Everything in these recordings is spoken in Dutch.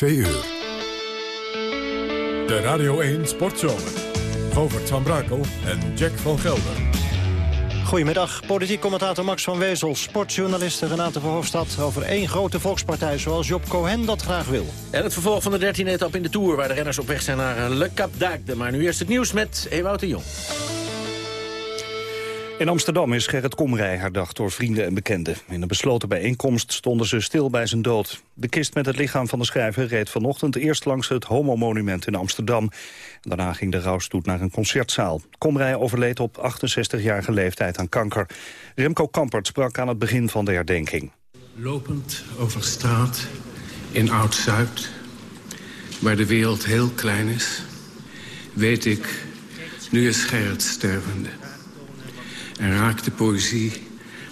2 uur. De Radio 1 Sportzomer. Govert van Brakel en Jack van Gelder. Goedemiddag, politiek commentator Max van Wezel, sportjournaliste Renate Verhofstadt over één grote volkspartij zoals Job Cohen dat graag wil. En het vervolg van de 13e etap in de Tour waar de renners op weg zijn naar Le Cap d'Agde. Maar nu eerst het nieuws met Ewout de Jong. In Amsterdam is Gerrit Komrij herdacht door vrienden en bekenden. In een besloten bijeenkomst stonden ze stil bij zijn dood. De kist met het lichaam van de schrijver reed vanochtend eerst langs het Homo-monument in Amsterdam. Daarna ging de rouwstoet naar een concertzaal. Komrij overleed op 68-jarige leeftijd aan kanker. Remco Kampert sprak aan het begin van de herdenking. Lopend over straat in Oud-Zuid, waar de wereld heel klein is... weet ik, nu is Gerrit stervende en raakt de poëzie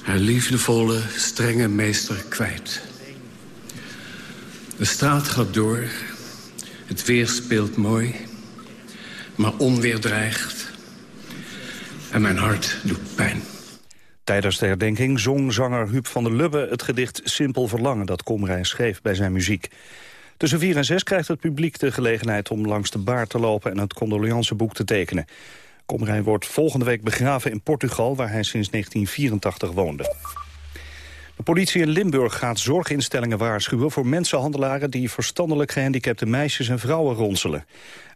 haar liefdevolle, strenge meester kwijt. De straat gaat door, het weer speelt mooi, maar onweer dreigt en mijn hart doet pijn. Tijdens de herdenking zong zanger Huub van der Lubbe het gedicht Simpel Verlangen dat Komrij schreef bij zijn muziek. Tussen 4 en 6 krijgt het publiek de gelegenheid om langs de baar te lopen en het condoleanceboek te tekenen. Komrij wordt volgende week begraven in Portugal, waar hij sinds 1984 woonde. De politie in Limburg gaat zorginstellingen waarschuwen voor mensenhandelaren die verstandelijk gehandicapte meisjes en vrouwen ronselen.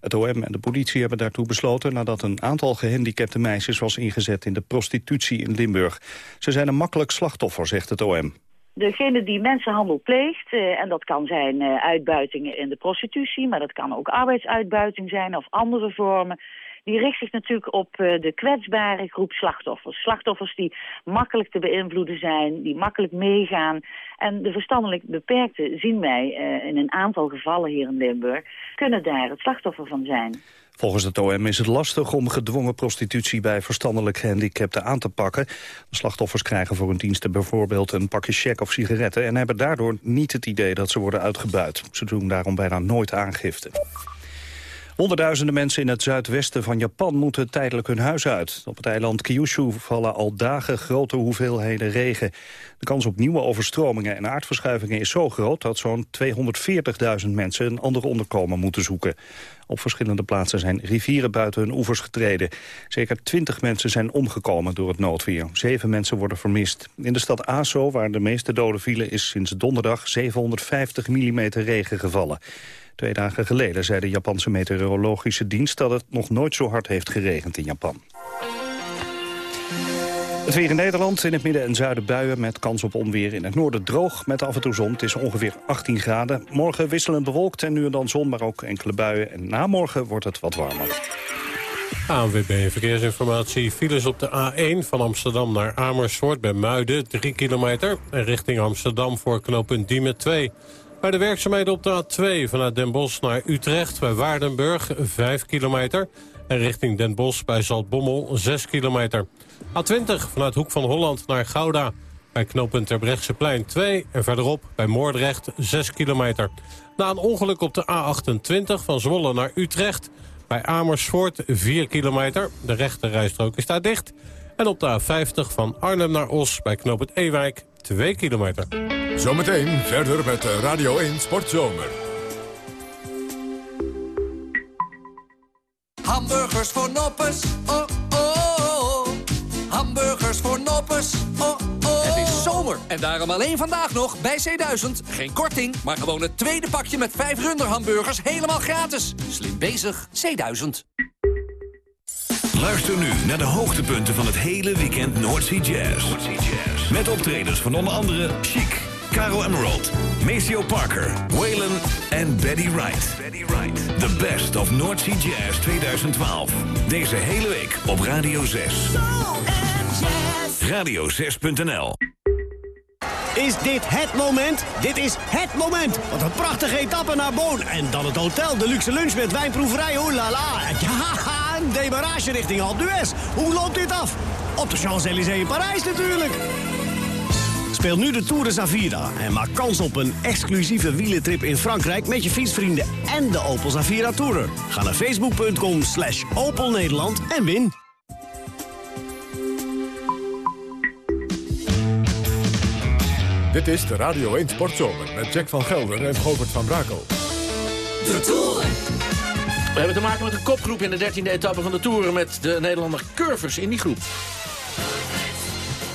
Het OM en de politie hebben daartoe besloten nadat een aantal gehandicapte meisjes was ingezet in de prostitutie in Limburg. Ze zijn een makkelijk slachtoffer, zegt het OM. Degene die mensenhandel pleegt, eh, en dat kan zijn eh, uitbuitingen in de prostitutie, maar dat kan ook arbeidsuitbuiting zijn of andere vormen die richt zich natuurlijk op uh, de kwetsbare groep slachtoffers. Slachtoffers die makkelijk te beïnvloeden zijn, die makkelijk meegaan. En de verstandelijk beperkten zien wij uh, in een aantal gevallen hier in Limburg... kunnen daar het slachtoffer van zijn. Volgens het OM is het lastig om gedwongen prostitutie bij verstandelijk gehandicapten aan te pakken. De slachtoffers krijgen voor hun diensten bijvoorbeeld een pakje check of sigaretten... en hebben daardoor niet het idee dat ze worden uitgebuit. Ze doen daarom bijna nooit aangifte. Honderdduizenden mensen in het zuidwesten van Japan moeten tijdelijk hun huis uit. Op het eiland Kyushu vallen al dagen grote hoeveelheden regen. De kans op nieuwe overstromingen en aardverschuivingen is zo groot... dat zo'n 240.000 mensen een ander onderkomen moeten zoeken. Op verschillende plaatsen zijn rivieren buiten hun oevers getreden. Zeker 20 mensen zijn omgekomen door het noodweer. Zeven mensen worden vermist. In de stad Aso, waar de meeste doden vielen... is sinds donderdag 750 mm regen gevallen. Twee dagen geleden zei de Japanse meteorologische dienst... dat het nog nooit zo hard heeft geregend in Japan. Het weer in Nederland, in het midden en zuiden buien met kans op onweer. In het noorden droog met af en toe zon. Het is ongeveer 18 graden. Morgen wisselend bewolkt en nu en dan zon, maar ook enkele buien. En na morgen wordt het wat warmer. ANWB Verkeersinformatie. Files op de A1 van Amsterdam naar Amersfoort bij Muiden, 3 kilometer. En richting Amsterdam voor knooppunt Diemen 2. Bij de werkzaamheden op de A2 vanuit Den Bosch naar Utrecht bij Waardenburg 5 kilometer. En richting Den Bosch bij Zaltbommel 6 kilometer. A20 vanuit Hoek van Holland naar Gouda. Bij knooppunt Terbrechtseplein 2 en verderop bij Moordrecht 6 kilometer. Na een ongeluk op de A28 van Zwolle naar Utrecht... bij Amersfoort 4 kilometer. De rechte rijstrook is daar dicht. En op de A50 van Arnhem naar Os bij knooppunt Ewijk 2 kilometer. Zometeen verder met Radio 1 Sportzomer. Hamburgers voor noppers, oh oh. Hamburgers voor noppers, oh oh. Het is zomer en daarom alleen vandaag nog bij C1000. Geen korting, maar gewoon het tweede pakje met 5 runderhamburgers helemaal gratis. Slim bezig, C1000. Luister nu naar de hoogtepunten van het hele weekend Noordsea Jazz. Met optredens van onder andere Chic, Caro Emerald, Maceo Parker, Waylon en Betty Wright. Wright. The best of Noordsea Jazz 2012. Deze hele week op Radio 6. Radio6.nl Is dit het moment? Dit is het moment! Wat een prachtige etappe naar Boon. En dan het hotel, de luxe lunch met wijnproeverij, oh la la. Ja, een demarage richting Alpe d'Huez. Hoe loopt dit af? Op de Champs-Élysées in Parijs natuurlijk. Speel nu de Tour de Zavira en maak kans op een exclusieve wielentrip in Frankrijk... met je fietsvrienden en de Opel Zavira Tourer. Ga naar facebook.com slash Opel Nederland en win. Dit is de Radio 1 Sportzomer met Jack van Gelder en Govert van Brakel. de Tour. We hebben te maken met een kopgroep in de 13e etappe van de Tour... met de Nederlander Curvers in die groep.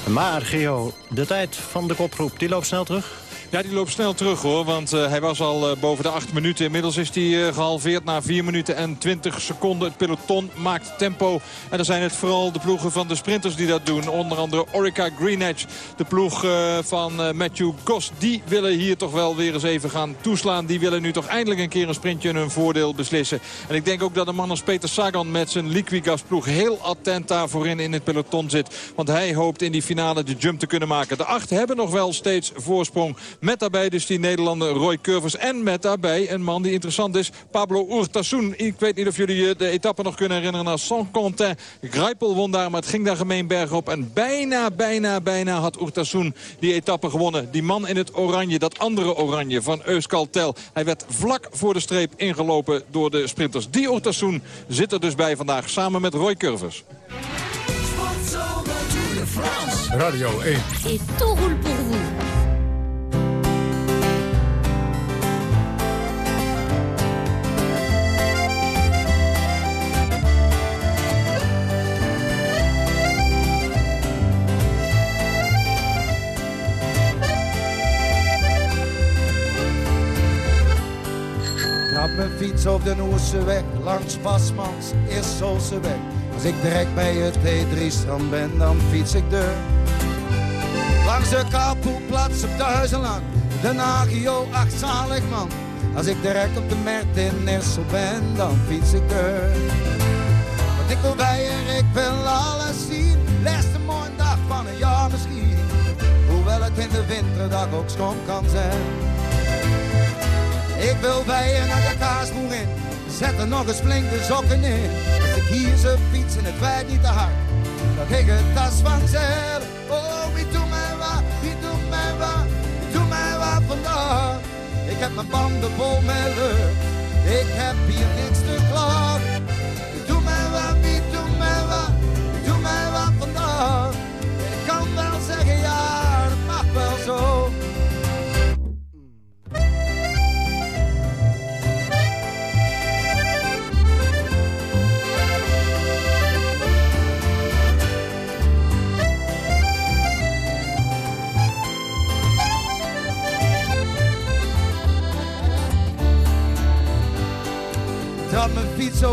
Maar, Geo, de tijd van de kopgroep, die loopt snel terug. Ja, die loopt snel terug hoor. Want uh, hij was al uh, boven de 8 minuten. Inmiddels is hij uh, gehalveerd na 4 minuten en 20 seconden. Het peloton maakt tempo. En dan zijn het vooral de ploegen van de sprinters die dat doen. Onder andere Orica Greenedge. De ploeg van Matthew Goss. Die willen hier toch wel weer eens even gaan toeslaan. Die willen nu toch eindelijk een keer een sprintje in hun voordeel beslissen. En ik denk ook dat een man als Peter Sagan met zijn Liquigas ploeg heel attent daar voorin in het peloton zit. Want hij hoopt in die finale de jump te kunnen maken. De acht hebben nog wel steeds voorsprong. Met daarbij dus die Nederlander Roy Curvers. En met daarbij een man die interessant is, Pablo Urtasun. Ik weet niet of jullie de etappe nog kunnen herinneren naar Saint-Quentin. Grijpel won daar, maar het ging daar gemeen berg op. En bijna, bijna, bijna had Urtasun die etappe gewonnen. Die man in het oranje, dat andere oranje van Euskaltel. Hij werd vlak voor de streep ingelopen door de sprinters. Die Urtasun zit er dus bij vandaag, samen met Roy Curvers. Radio 1. Et tout roule pour vous. Trap mijn fiets op de Noerseweg, langs Pasmans, eerst weg. Als ik direct bij het T3-strand ben, dan fiets ik de Langs de Kapoelplaats op Duizeland, de Nagio, achtzalig man. Als ik direct op de Mert in Nessel ben, dan fiets ik er. Want ik wil bij er, ik wil alles zien. Laatste mooie dag van een jaar misschien. Hoewel het in de winterdag ook schoon kan zijn. Ik wil bij je naar de kaasboer in. Zet er nog eens flinke sokken in. Als ik hier zo fiets en het wijd niet te hard. Dan ging het tas vanzelf. Oh, wie doet mij wat, wie doet mij wat, wie doet mij wat vandaag. Ik heb mijn banden vol met lucht. Ik heb hier niks te klagen. Wie doet mij wat, wie doet mij wat, wie doet mij wat vandaag.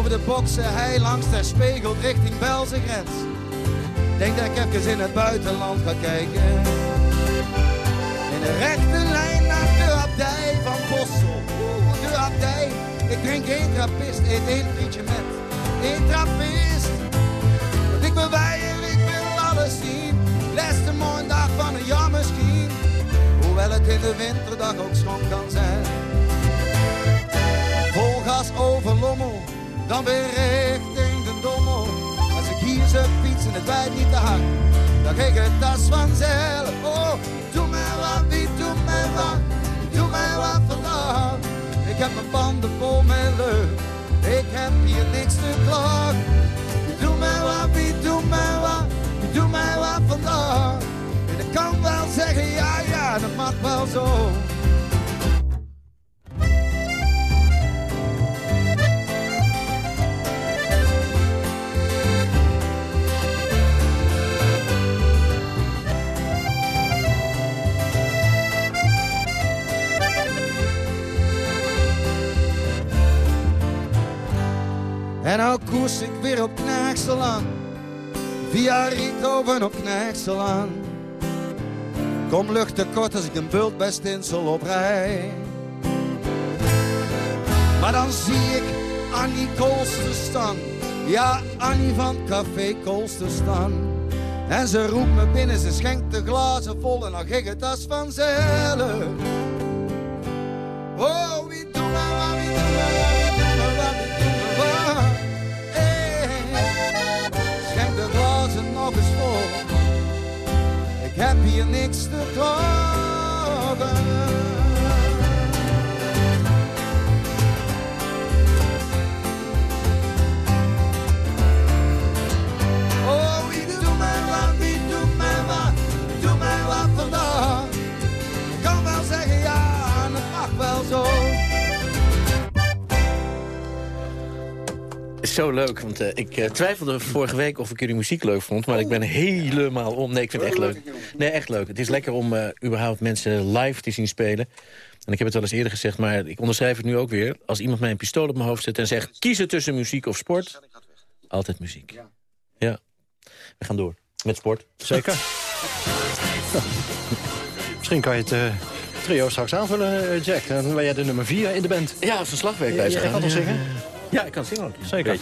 Over de boksen, hij langs ter spiegel richting Belse grens. Denk dat ik even in het buitenland ga kijken. In een rechte lijn naar de abdij van Bossel. Oeh, de abdij. Ik drink één trappist, eet één frietje met één trappist. Want ik bijen, ik wil alles zien. Laatste mooie dag van een jaar misschien. Hoewel het in de winterdag ook schoon kan zijn vol gas over Lommel, dan weer richting de Dommel. Als ik hier fiets en het wijd niet te hard, dan ging het tas vanzelf. Oh, doe mij wat, wie doe mij wat, doe mij wat vandaag. Ik heb mijn banden vol met lucht, ik heb hier niks te klagen. Doe mij wat, wie doe mij wat, doe mij wat vandaag. En ik kan wel zeggen, ja, ja, dat mag wel zo. Op Knaagselaan. Via Riethoven op Knaagselaan. Kom lucht tekort als ik een bult bij Stinsel oprij. Maar dan zie ik Annie Koolster staan. Ja, Annie van Café Koolster staan. En ze roept me binnen, ze schenkt de glazen vol en dan ging het als vanzelf. Oh, Niks te klagen. Is zo leuk, want eh, ik eh, twijfelde vorige week of ik jullie muziek leuk vond... maar ik ben helemaal om. Nee, ik vind het echt leuk. Nee, echt leuk. Het is lekker om eh, überhaupt mensen live te zien spelen. En ik heb het wel eens eerder gezegd, maar ik onderschrijf het nu ook weer. Als iemand mij een pistool op mijn hoofd zet en zegt... kiezen tussen muziek of sport, altijd muziek. Ja. We gaan door. Met sport. Zeker. Misschien kan je het trio straks aanvullen, Jack. Dan ben jij de nummer 4 in de band. Ja, als een slagwerk Jij kan toch zingen? Ja, ik kan zingen ook. Zeker.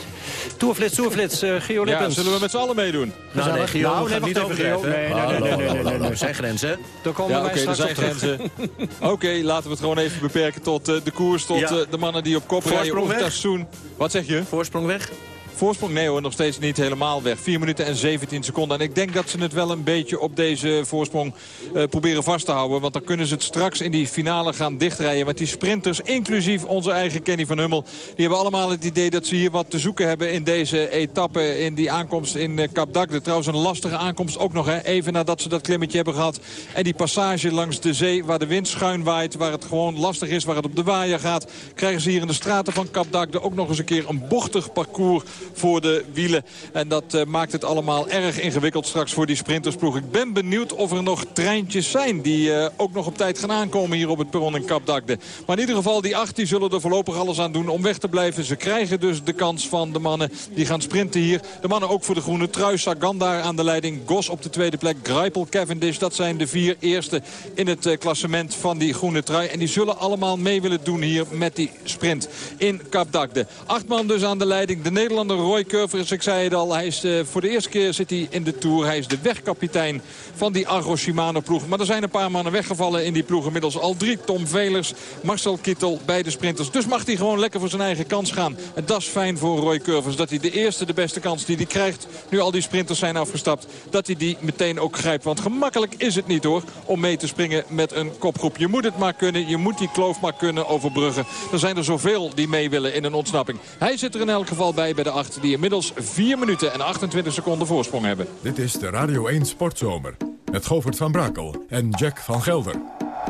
Tourflits, Tourflits, uh, Gio Ja, Lippens. zullen we met z'n allen meedoen? Nou, nee, Gio, Nou, we nee, niet overdrijven. Gio. Nee, nee, nee, nee, nee, nee, nee. Er zijn grenzen. Daar komen Ja, er straks zijn grenzen. Oké, laten we het gewoon even beperken tot eh, de koers. Tot Ja. eh, de mannen die op kop rijden. Voorsprong weg? Oeftassoen. Wat zeg je? Voorsprong weg. Voorsprong? Nee hoor, nog steeds niet helemaal weg. 4 minuten en 17 seconden. En ik denk dat ze het wel een beetje op deze voorsprong eh, proberen vast te houden. Want dan kunnen ze het straks in die finale gaan dichtrijden. Want die sprinters, inclusief onze eigen Kenny van Hummel... die hebben allemaal het idee dat ze hier wat te zoeken hebben in deze etappe. In die aankomst in eh, Cap Dagde. Trouwens een lastige aankomst ook nog. Hè? Even nadat ze dat klimmetje hebben gehad. En die passage langs de zee waar de wind schuin waait. Waar het gewoon lastig is, waar het op de waaier gaat. Krijgen ze hier in de straten van Cap Dagde ook nog eens een keer een bochtig parcours voor de wielen. En dat eh, maakt het allemaal erg ingewikkeld straks voor die sprintersploeg. Ik ben benieuwd of er nog treintjes zijn die eh, ook nog op tijd gaan aankomen hier op het perron in Kapdakde. Maar in ieder geval die acht die zullen er voorlopig alles aan doen om weg te blijven. Ze krijgen dus de kans van de mannen die gaan sprinten hier. De mannen ook voor de groene trui. Sagan daar aan de leiding. Gos op de tweede plek. Greipel, Cavendish. Dat zijn de vier eerste in het eh, klassement van die groene trui. En die zullen allemaal mee willen doen hier met die sprint in Kapdakde. Acht man dus aan de leiding. De Nederlander Roy Curvers, ik zei het al, hij is eh, voor de eerste keer zit hij in de Tour. Hij is de wegkapitein van die Argo Shimano ploeg. Maar er zijn een paar mannen weggevallen in die ploeg. Inmiddels al drie. Tom Velers, Marcel Kittel, beide sprinters. Dus mag hij gewoon lekker voor zijn eigen kans gaan. En dat is fijn voor Roy Curvers. Dat hij de eerste, de beste kans die hij krijgt, nu al die sprinters zijn afgestapt, dat hij die meteen ook grijpt. Want gemakkelijk is het niet hoor, om mee te springen met een kopgroep. Je moet het maar kunnen, je moet die kloof maar kunnen overbruggen. Er zijn er zoveel die mee willen in een ontsnapping. Hij zit er in elk geval bij bij de die inmiddels 4 minuten en 28 seconden voorsprong hebben. Dit is de Radio 1 Sportzomer. Met Govert van Brakel en Jack van Gelder.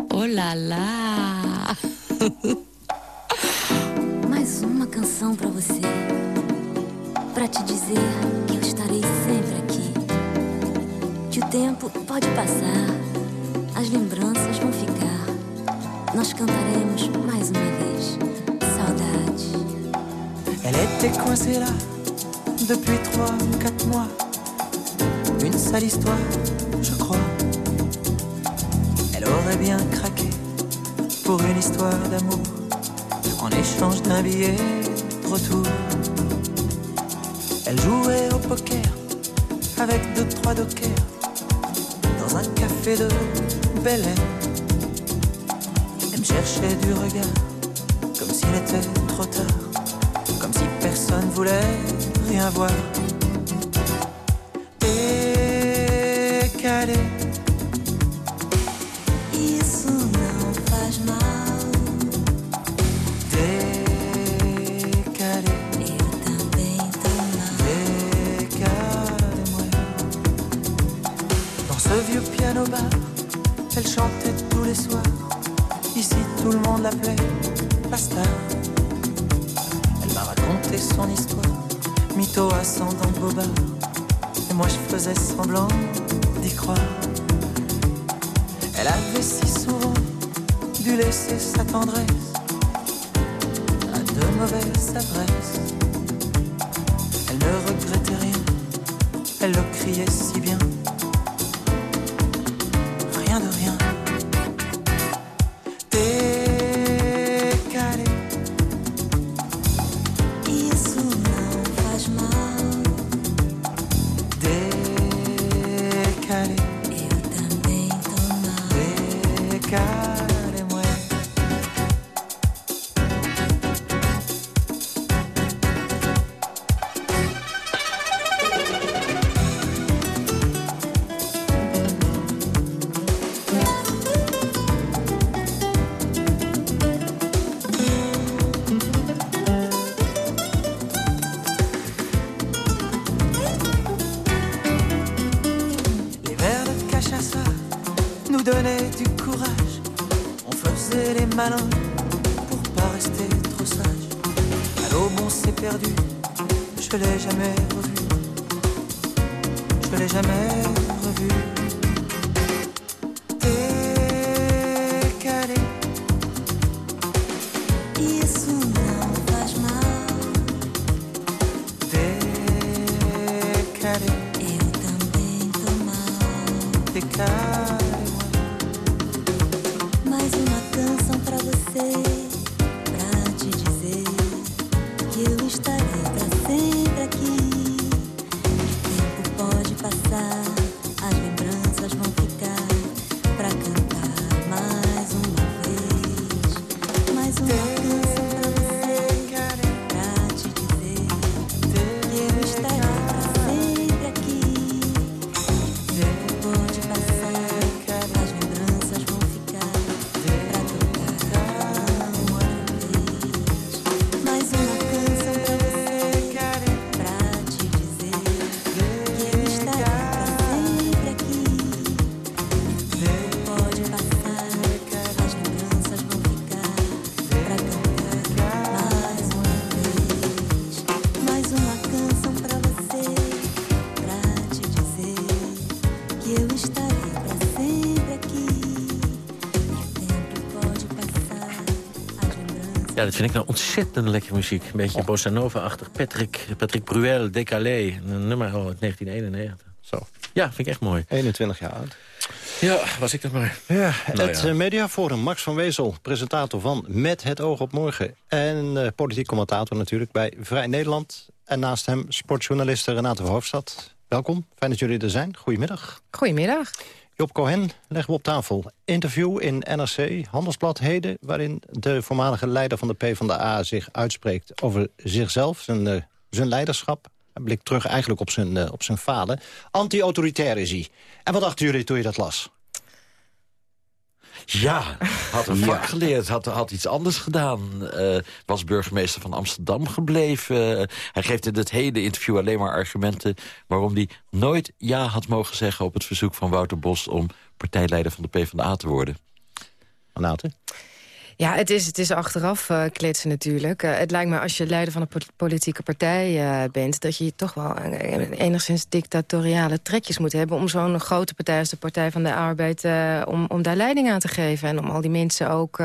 Oh la la! Mais uma canção pra você. Pra te dizer que eu estarei sempre aqui. Que o tempo pode passar, as lembranças vão ficar. Nós cantaremos mais uma vez. Elle était coincée là depuis trois ou quatre mois. Une sale histoire, je crois. Elle aurait bien craqué pour une histoire d'amour en échange d'un billet de retour. Elle jouait au poker avec deux, trois dockers dans un café de Bel Air. Elle me cherchait du regard comme s'il était trop tard, personne voulait rien voir. Rester trop sage. À l'aube, on s'est perdu. Je l'ai jamais revu. Je l'ai jamais revu. Ja, dat vind ik nou ontzettend lekkere muziek. Een beetje bossa nova-achtig. Patrick, Patrick Bruel, Décalé. Een nummer uit 1991. Zo. Ja, vind ik echt mooi. 21 jaar oud. Ja, was ik dat maar. Ja, Nou het ja. eh, Mediaforum, Max van Wezel, presentator van Met het oog op morgen. En eh, politiek commentator natuurlijk bij Vrij Nederland. En naast hem sportjournaliste Renate Verhofstadt. Welkom, fijn dat jullie er zijn. Goedemiddag. Goedemiddag. Job Cohen, leggen we op tafel. Interview in NRC, Handelsblad Heden... waarin de voormalige leider van de PvdA zich uitspreekt over zichzelf, zijn, eh, zijn leiderschap. Hij blikt terug eigenlijk op zijn, eh, op zijn falen. Anti-autoritair is hij. En wat dachten jullie toen je dat las? Ja, had een vak geleerd, had, had iets anders gedaan. eh, was burgemeester van Amsterdam gebleven. Eh, hij geeft in het hele interview alleen maar argumenten... waarom hij nooit ja had mogen zeggen op het verzoek van Wouter Bos... om partijleider van de PvdA te worden. Renate? Ja, het is, het is achteraf eh, kletsen natuurlijk. Eh, het lijkt me als je leider van een po- politieke partij eh, bent... dat je toch wel enigszins dictatoriale trekjes moet hebben... om zo'n grote partij als de Partij van de Arbeid... om, om daar leiding aan te geven. En om al die mensen ook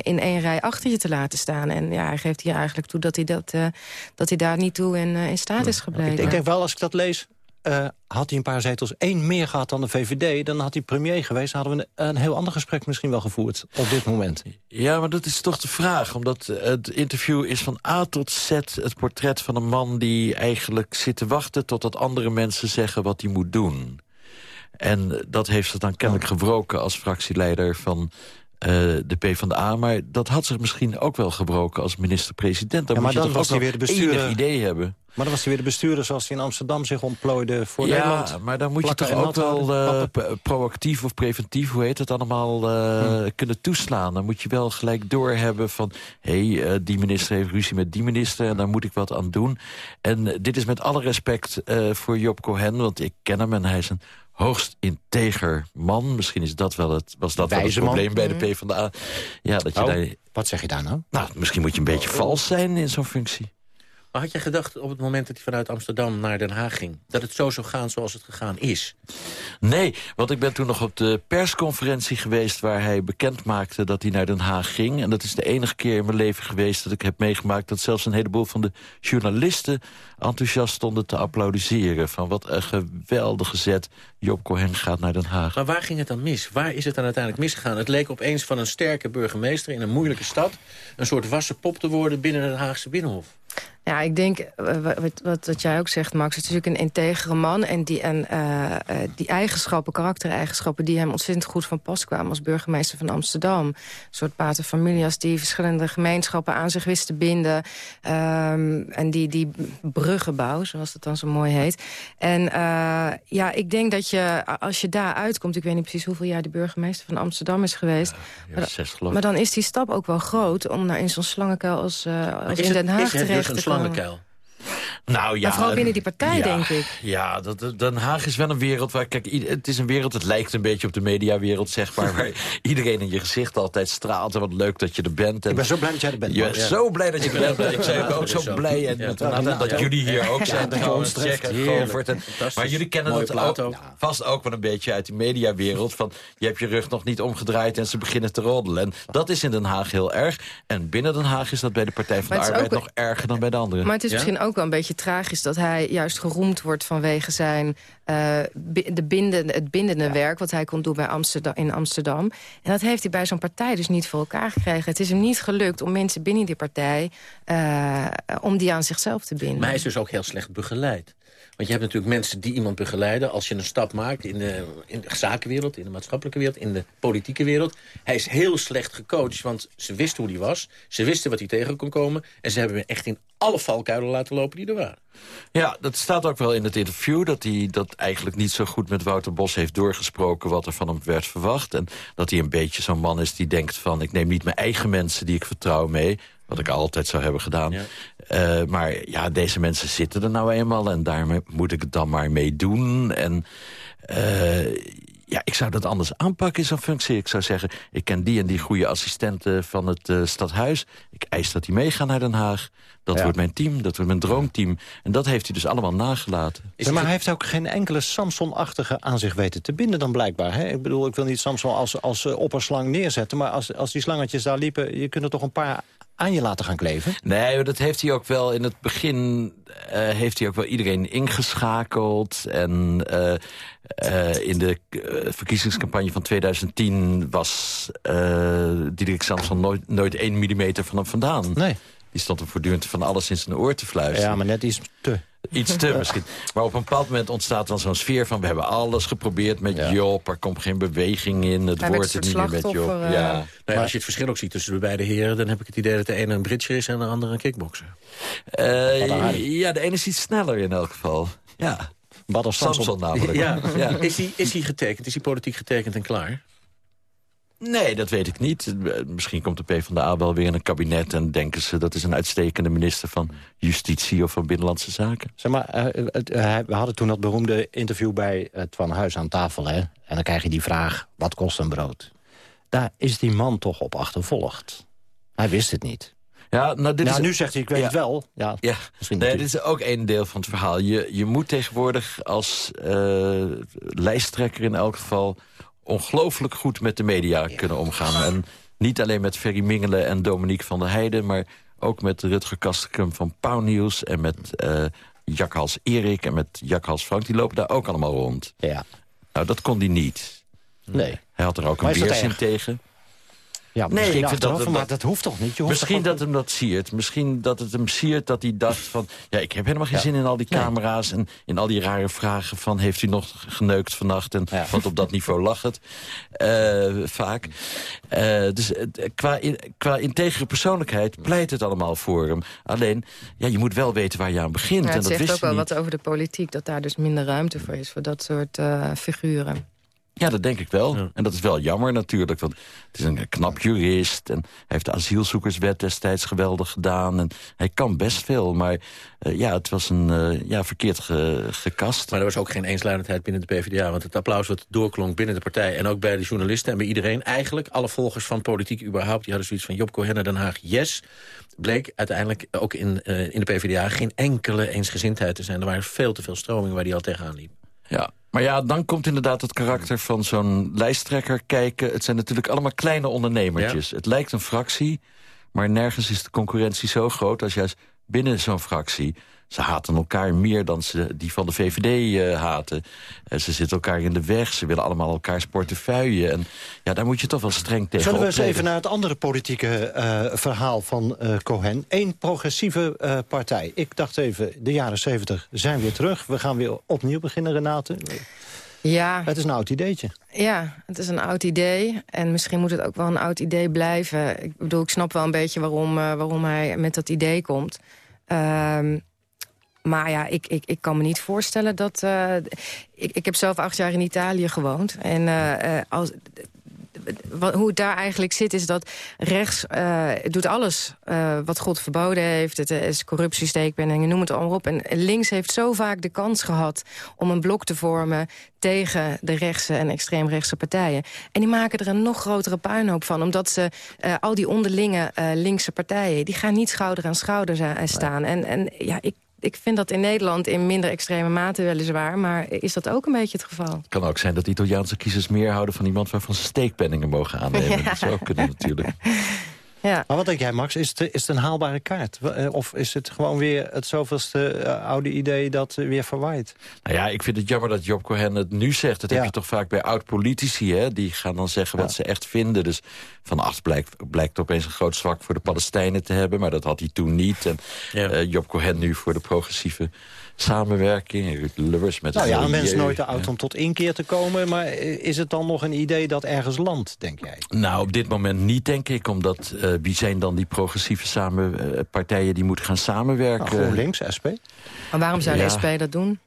in één rij achter je te laten staan. En ja, hij geeft hier eigenlijk toe dat hij, dat, dat hij daar niet toe in, in staat is gebleven. Ik, ik denk wel, als ik dat lees, eh, had hij een paar zetels één meer gehad dan de VVD... dan had hij premier geweest, hadden we een, een heel ander gesprek misschien wel gevoerd op dit moment. Ja, maar dat is toch de vraag. Omdat het interview is van A tot Z het portret van een man... die eigenlijk zit te wachten totdat andere mensen zeggen wat hij moet doen. En dat heeft ze dan kennelijk gebroken als fractieleider van de PvdA. Maar dat had zich misschien ook wel gebroken als minister-president. Dan Ja, maar moet je dan toch was ook weer de bestuurder. idee hebben. Maar dan was hij weer de bestuurder zoals hij in Amsterdam zich ontplooide voor ja, Nederland. maar dan moet je toch ook wel eh, p- proactief of preventief, hoe heet het allemaal, eh, Hm. kunnen toeslaan. Dan moet je wel gelijk doorhebben van... hé, hey, eh, die minister heeft ruzie met die minister en daar moet ik wat aan doen. En eh, dit is met alle respect eh, voor Job Cohen, want ik ken hem en hij is een hoogst integer man. Misschien is dat wel het, was dat wel het man. probleem bij de Mhm. PvdA. Ja, dat je Oh, daar... Wat zeg je daar nou? Nou, misschien moet je een beetje vals zijn in zo'n functie. Maar had je gedacht op het moment dat hij vanuit Amsterdam naar Den Haag ging... dat het zo zou gaan zoals het gegaan is? Nee, want ik ben toen nog op de persconferentie geweest... waar hij bekend maakte dat hij naar Den Haag ging. En dat is de enige keer in mijn leven geweest dat ik heb meegemaakt... dat zelfs een heleboel van de journalisten enthousiast stonden te applaudisseren. Van wat een geweldige zet. Job Cohen gaat naar Den Haag. Maar waar ging het dan mis? Waar is het dan uiteindelijk misgegaan? Het leek opeens van een sterke burgemeester in een moeilijke stad... een soort wassen pop te worden binnen het Haagse Binnenhof. Ja, ik denk, eh, wat, wat, wat jij ook zegt, Max... het is natuurlijk een integere man. En die, en, eh, die eigenschappen, karaktereigenschappen... die hem ontzettend goed van pas kwamen als burgemeester van Amsterdam. Een soort paterfamilias die verschillende gemeenschappen aan zich wist te binden. Ehm, en die, die bruggenbouw, zoals het dan zo mooi heet. En ja, ik denk dat je, als je daar uitkomt... ik weet niet precies hoeveel jaar de burgemeester van Amsterdam is geweest... Ja, maar, dan is die stap ook wel groot... om naar in zo'n slangenkuil als, in Den Haag dus terecht te komen. Slangenkuil? Nou ja, maar vooral binnen die partij, ja, denk ik. Ja, dat, dat- Den Haag is wel een wereld waar... Kijk, het is een wereld, het lijkt een beetje op de mediawereld, zeg maar... waar iedereen in je gezicht altijd straalt. En wat leuk dat je er bent. En Ik ben zo blij dat jij er bent. Je bent Ja. zo blij dat je er bent. Ik ben ook zo zo. blij. En met- dat, dat ja. jullie hier ook zijn. dat trouwens, ons treft. En. Maar jullie kennen Mooie het plaat ook, vast ook wel een beetje uit die mediawereld. Van, je hebt je rug nog niet omgedraaid en ze beginnen te roddelen. En dat is in Den Haag heel erg. En binnen Den Haag is dat bij de Partij van de Arbeid nog erger dan bij de anderen. Maar het is misschien ook wel een beetje tragisch... dat hij juist geroemd wordt vanwege zijn eh, de bindende, het bindende werk... wat hij kon doen bij Amsterdam, in Amsterdam. En dat heeft hij bij zo'n partij dus niet voor elkaar gekregen. Het is hem niet gelukt om mensen binnen die partij... eh, om die aan zichzelf te binden. Maar hij is dus ook heel slecht begeleid. Want je hebt natuurlijk mensen die iemand begeleiden... als je een stap maakt in de, in de zakenwereld, in de maatschappelijke wereld... in de politieke wereld. Hij is heel slecht gecoacht, want ze wisten hoe hij was. Ze wisten wat hij tegen kon komen. En ze hebben hem echt in alle valkuilen laten lopen die er waren. Ja, dat staat ook wel in het interview... dat hij dat eigenlijk niet zo goed met Wouter Bos heeft doorgesproken... wat er van hem werd verwacht. En dat hij een beetje zo'n man is die denkt van... ik neem niet mijn eigen mensen die ik vertrouw mee... wat ik altijd zou hebben gedaan. Eh, maar ja, deze mensen zitten er nou eenmaal... en daarmee moet ik het dan maar mee doen. En... eh, ja, ik zou dat anders aanpakken in zo'n functie. Ik zou zeggen, ik ken die en die goede assistenten van het eh, stadhuis. Ik eis dat die meegaan naar Den Haag. Dat Ja. wordt mijn team, dat wordt mijn droomteam. En dat heeft hij dus allemaal nagelaten. Ja, maar hij heeft ook geen enkele Samson-achtige aan zich weten te binden dan blijkbaar. Hè? Ik bedoel, ik wil niet Samson als, als opperslang neerzetten... maar als, als die slangetjes daar liepen, je kunt er toch een paar aan je laten gaan kleven? Nee, dat heeft hij ook wel in het begin... eh, heeft hij ook wel iedereen ingeschakeld. En eh, eh, in de verkiezingscampagne van 2010... was Diederik Samson nooit, nooit één millimeter van hem vandaan. Nee. Die stond hem voortdurend van alles in zijn oor te fluisteren. Ja, maar net iets te. Iets te misschien. Maar op een bepaald moment ontstaat dan zo'n sfeer van... we hebben alles geprobeerd met Job, er komt geen beweging in... het Hij wordt het niet meer met Job. Ja. eh. Nou ja, als je het verschil ook ziet tussen de beide heren... dan heb ik het idee dat de ene een bridger is en de andere een kickbokser. Eh, ja, de ene is iets sneller in elk geval. Ja. Badr Samson, Samson. namelijk. Ja. Ja. Is, hij, is hij getekend? Is hij politiek getekend en klaar? Nee, dat weet ik niet. Eh, Misschien komt de PvdA wel weer in een kabinet... en denken ze dat is een uitstekende minister van Justitie... of van Binnenlandse Zaken. Zeg maar, eh, eh, we hadden toen dat beroemde interview bij het Van Huis aan tafel. Hè? En dan krijg je die vraag, wat kost een brood? Daar is die man toch op achtervolgd. Hij wist het niet. Ja, nou, dit nou, is... nu zegt hij, ik weet Ja. het wel. Ja, Ja, misschien nee, dit is ook één deel van het verhaal. Je, je moet tegenwoordig als lijsttrekker in elk geval... ongelooflijk goed met de media kunnen omgaan. En niet alleen met Ferry Mingelen en Dominique van der Heijden... maar ook met Rutger Kastrikum van Pauw Nieuws... en met Jakhals Erik en met Jakhals Frank. Die lopen daar ook allemaal rond. Ja. Nou, dat kon hij niet. Nee. Hij had er ook Maar een weerzin tegen. Ja, Nee, ik vind dat- maar dat- hoeft toch niet? Je hoeft Misschien toch dat hem dat siert. Misschien dat het hem siert dat hij dacht van... ja, ik heb helemaal geen Ja. zin in al die camera's... en in al die rare vragen van... heeft u nog geneukt vannacht? En, Want op dat niveau lag het eh, vaak. Eh, dus het- qua, in- qua integere persoonlijkheid pleit het allemaal voor hem. Alleen, ja, je moet wel weten waar je aan begint. Ja, en het dat zegt wist ook hij wel niet. wat over de politiek... dat daar dus minder ruimte voor is voor dat soort eh, figuren. Ja, dat denk ik wel. En dat is wel jammer natuurlijk, want het is een knap jurist... en hij heeft de asielzoekerswet destijds geweldig gedaan... en hij kan best veel, maar eh, ja, het was een eh, ja, verkeerd ge- gekast. Maar er was ook geen eensluidendheid binnen de PvdA. Want het applaus wat doorklonk binnen de partij... en ook bij de journalisten en bij iedereen... eigenlijk alle volgers van politiek überhaupt... die hadden zoiets van Job Cohen Den Haag, yes... bleek uiteindelijk ook in, eh, in de PvdA geen enkele eensgezindheid te zijn. Er waren veel te veel stromingen waar die al tegenaan liep. Ja, maar ja, dan komt inderdaad het karakter van zo'n lijsttrekker kijken. Het zijn natuurlijk allemaal kleine ondernemertjes. Het lijkt een fractie, maar nergens is de concurrentie zo groot... als juist binnen zo'n fractie... Ze haten elkaar meer dan ze die van de VVD eh, haten. Eh, ze zitten elkaar in de weg. Ze willen allemaal elkaars portefeuille. En ja, daar moet je toch wel streng tegen Zullen we eens even naar het andere politieke eh, verhaal van eh, Cohen? Eén progressieve eh, partij. Ik dacht even, de jaren zeventig zijn weer terug. We gaan weer opnieuw beginnen, Renate. Ja, Het is een oud ideetje. Ja, het is een oud idee. En misschien moet het ook wel een oud idee blijven. Ik bedoel, ik snap wel een beetje waarom, eh, waarom hij met dat idee komt. Ehm, maar ja, ik, ik, ik kan me niet voorstellen dat... eh, ik, ik heb zelf acht jaar in Italië gewoond. En eh, eh, als, hoe het daar eigenlijk zit is dat rechts doet alles wat God verboden heeft. Het is corruptie, steekpenningen, noem het allemaal op. En links heeft zo vaak de kans gehad om een blok te vormen... tegen de rechtse en extreemrechtse partijen. En die maken er een nog grotere puinhoop van. Omdat ze al die onderlinge linkse partijen... die gaan niet schouder aan schouder staan. En, en ja, ik, ik vind dat in Nederland in minder extreme mate weliswaar... maar is dat ook een beetje het geval? Het kan ook zijn dat Italiaanse kiezers meer houden van iemand... waarvan ze steekpenningen mogen aannemen. Ja. Dat zou ook kunnen natuurlijk. Ja. Maar wat denk jij, Max? Is het, is het een haalbare kaart? Eh, Of is het gewoon weer het zoveelste eh, oude idee dat eh, weer verwaait? Nou ja, ik vind het jammer dat Job Cohen het nu zegt. Dat heb je toch vaak bij oud-politici, hè? Die gaan dan zeggen wat ze echt vinden. Dus Van Acht blijkt, blijkt opeens een groot zwak voor de Palestijnen te hebben. Maar dat had hij toen niet. En Job Cohen nu voor de progressieve samenwerking. Lubbers met Nou ja, een mens nooit te oud om tot inkeer te komen. Maar is het dan nog een idee dat ergens landt, denk jij? Nou, op dit moment niet, denk ik. Omdat eh, wie zijn dan die progressieve samen, eh, partijen die moeten gaan samenwerken? Nou, GroenLinks, SP? Maar waarom zou de Ja. SP dat doen?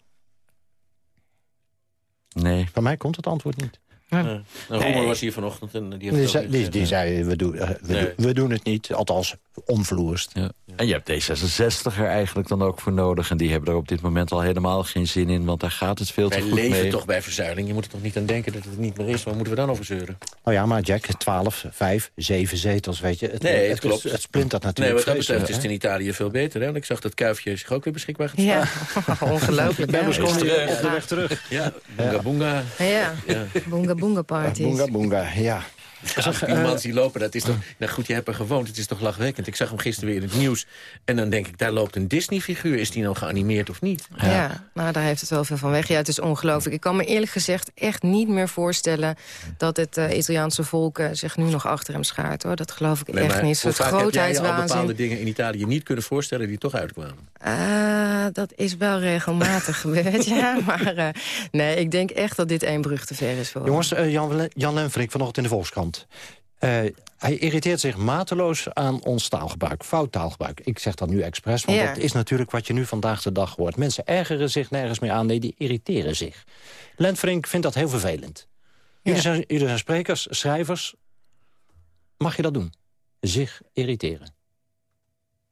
Nee. Van mij komt het antwoord niet. Ja. Nou, Roemer Nee. was hier vanochtend en die heeft Die, het zei, die, zei, we doen, eh, we, Nee. doen- we doen het niet. Althans, omvloerst. Ja. En je hebt D66 er eigenlijk dan ook voor nodig. En die hebben er op dit moment al helemaal geen zin in. Want daar gaat het veel te Wij goed leven mee. toch bij verzuiling. Je moet er toch niet aan denken dat het niet meer is. Waar moeten we dan over zeuren? Nou ja, maar Jack, 12, 5, 7 zetels, weet je. Het, Nee, het het, klopt. Het, het splintert Nee, natuurlijk wat dat betreft is het in Italië veel beter. Hè? Want ik zag dat Kuifje zich ook weer beschikbaar gaat Ja, staan. ongelooflijk. Berlusconi Is terug. op de weg terug. Ja, boonga boonga. Ja, Ja. boonga boonga parties. Boonga, boonga, ja. Die man die lopen, dat is toch... Nou goed, je hebt er gewoond, het is toch lachwekkend. Ik zag hem gisteren weer in het nieuws. En dan denk ik, daar loopt een Disney-figuur. Is die nou geanimeerd of niet? Ja. nou daar heeft het wel veel van weg. Ja, het is ongelooflijk. Ik kan me eerlijk gezegd echt niet meer voorstellen... dat het eh, Italiaanse volk eh, zich nu nog achter hem schaart. hoor. Dat geloof ik Nee, echt maar niet. soort vaak heb al grootheidswaanzin. bepaalde dingen in Italië niet kunnen voorstellen... die toch uitkwamen? Dat is wel regelmatig gebeurd, ja. Maar eh, nee, ik denk echt dat dit één brug te ver is voor. Jongens, eh, Jan, Jan Lenfrink vanochtend in de Volkskrant. Eh, hij irriteert zich mateloos aan ons taalgebruik, fout taalgebruik. Ik zeg dat nu expres, want Ja. dat is natuurlijk wat je nu vandaag de dag hoort. Mensen ergeren zich nergens meer aan, nee, die irriteren zich. Lenfrink vindt dat heel vervelend. Jullie, zijn, jullie zijn sprekers, schrijvers. Mag je dat doen? Zich irriteren.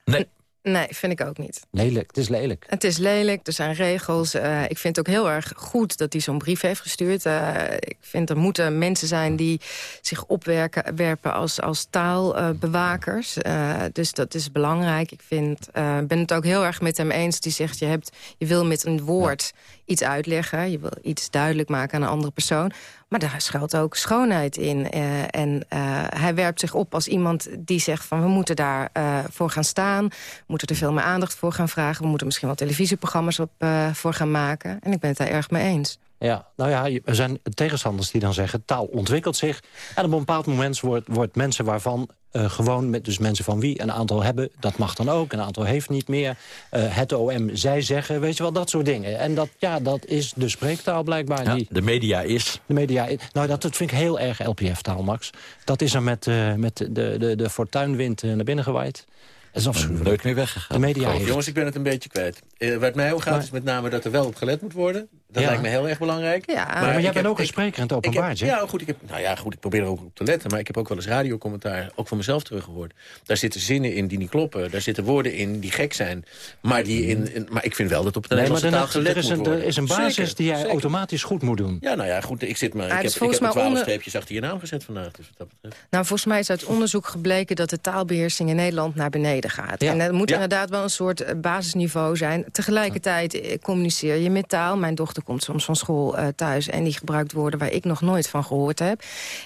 Nee. Nee, vind ik ook niet. Lelijk, het is lelijk. Het is lelijk, er zijn regels. Eh, ik vind het ook heel erg goed dat hij zo'n brief heeft gestuurd. Eh, ik vind er moeten mensen zijn die zich opwerken werpen als, als taalbewakers. Eh, dus dat is belangrijk. Ik vind, ben het ook heel erg met hem eens. Die zegt, je, hebt, je wil met een woord iets uitleggen. Je wil iets duidelijk maken aan een andere persoon. Maar daar schuilt ook schoonheid in. Eh, en eh, hij werpt zich op als iemand die zegt van... we moeten daar eh, voor gaan staan. We moeten er veel meer aandacht voor gaan vragen. We moeten misschien wel televisieprogramma's op, voor gaan maken. En ik ben het daar erg mee eens. Ja, nou ja, er zijn tegenstanders die dan zeggen... taal ontwikkelt zich. En op een bepaald moment wordt, wordt mensen waarvan... eh, gewoon, met, dus mensen van wie een aantal hebben... dat mag dan ook, een aantal heeft niet meer. Eh, het OM, zij zeggen, weet je wel, dat soort dingen. En dat, ja, dat is de spreektaal blijkbaar. Ja, die, de media is. de media, nou, dat, dat vind ik heel erg LPF-taal, Max. Dat is er met, eh, met de, de, de fortuinwind naar binnen gewaaid. Dat is afschuwelijk. Nooit meer weggegaan. De media heeft... Jongens, ik ben het een beetje kwijt. Eh, waar het mij om gaat Maar- is met name dat er wel op gelet moet worden. Dat Ja. lijkt me heel erg belangrijk. Ja, maar jij bent heb- ook een spreker in het Ik openbaar, heb, ja, goed, ik heb, nou ja, goed, ik probeer er ook op te letten. Maar ik heb ook wel eens radiocommentaar, ook van mezelf teruggehoord. Daar zitten zinnen in die niet kloppen. Daar zitten woorden in die gek zijn. Maar, die in, in- maar ik vind wel dat op de Nee, maar Nederlandse taal gelet er, is moet een, worden. er is een basis Zeker, die jij zeker. automatisch goed moet doen. Ja, nou ja, goed, ik, zit maar, Ah, ik heb, ik heb volgens mij twaalf onder- streepjes achter je naam gezet vandaag. Dus wat dat betreft. Nou, volgens mij is uit onderzoek gebleken dat de taalbeheersing in Nederland naar beneden gaat. Ja. En er moet Ja. inderdaad wel een soort eh, basisniveau zijn. Tegelijkertijd eh, communiceer je met taal. Mijn dochter komt soms van school eh, thuis en die gebruikt woorden waar ik nog nooit van gehoord heb.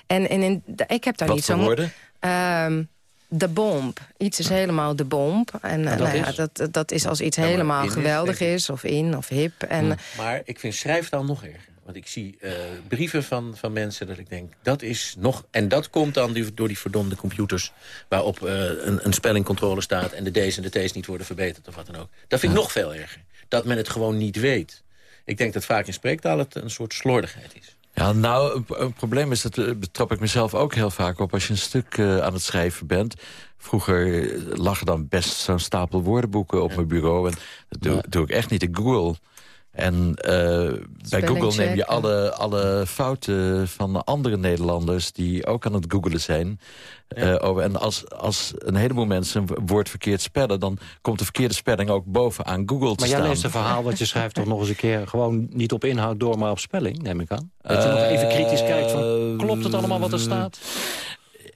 En, en in, ik heb daar Wat niet zo. woorden? Ehm, de bomb. Iets is helemaal de bomb. En eh, dat nou ja, is? dat, dat is als iets helemaal is, geweldig is, of in, of hip. En Hmm. Maar ik vind schrijftaal nog erger. Want ik zie eh, brieven van, van mensen dat ik denk, dat is nog... En dat komt dan die- door die verdomde computers... waarop eh, een, een spellingcontrole staat... en de D's en de T's niet worden verbeterd of wat dan ook. Dat vind ik nog veel erger. Dat men het gewoon niet weet. Ik denk dat vaak in spreektaal het een soort slordigheid is. Ja, nou, een, probleem is, dat eh, betrap ik mezelf ook heel vaak op... als je een stuk eh, aan het schrijven bent. Vroeger eh, lag er dan best zo'n stapel woordenboeken op mijn bureau. En dat doe, doe ik echt niet. Ik google. En eh, bij Google neem je alle, alle fouten van andere Nederlanders... die ook aan het googelen zijn. eh, over. En als, als een heleboel mensen een woord verkeerd spellen... dan komt de verkeerde spelling ook bovenaan Google te Maar jij staan. leest een verhaal wat je schrijft toch nog eens een keer... gewoon niet op inhoud door, maar op spelling, neem ik aan. Dat je nog even kritisch kijkt van, klopt het allemaal wat er staat?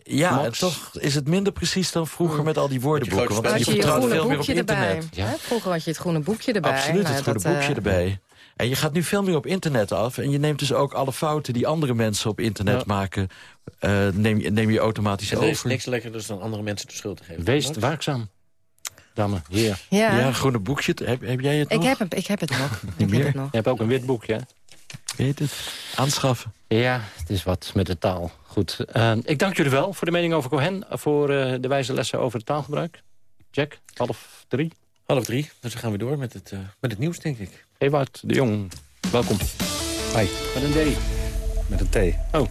Ja, Max? en toch is het minder precies dan vroeger met al die woordenboeken. Want je vertrouwt groene veel meer op internet. Hè? Vroeger had je het groene boekje erbij. Absoluut, het dat, boekje eh, erbij. En je gaat nu veel meer op internet af. En je neemt dus ook alle fouten die andere mensen op internet Ja. maken... eh, neem, je- neem je automatisch En er is over. niks lekkerder dan andere mensen de schuld te geven. Wees Max? waakzaam. Dame, hier. Ja, Ja, groene boekje. Heb, heb jij het ik, nog? heb hem, ik heb het nog. Niet ik heb het nog. Je hebt ook een wit boekje, hè? Weet het? Aanschaffen. Ja, het is wat met de taal. Goed. Eh, ik dank jullie wel voor de mening over Cohen. Voor eh, de wijze lessen over het taalgebruik. Jack, half drie. Half drie, dus dan gaan we door met het, eh, met het nieuws, denk ik. Ewout de Jong, welkom. Hi. Met een D. Met een T. Oh,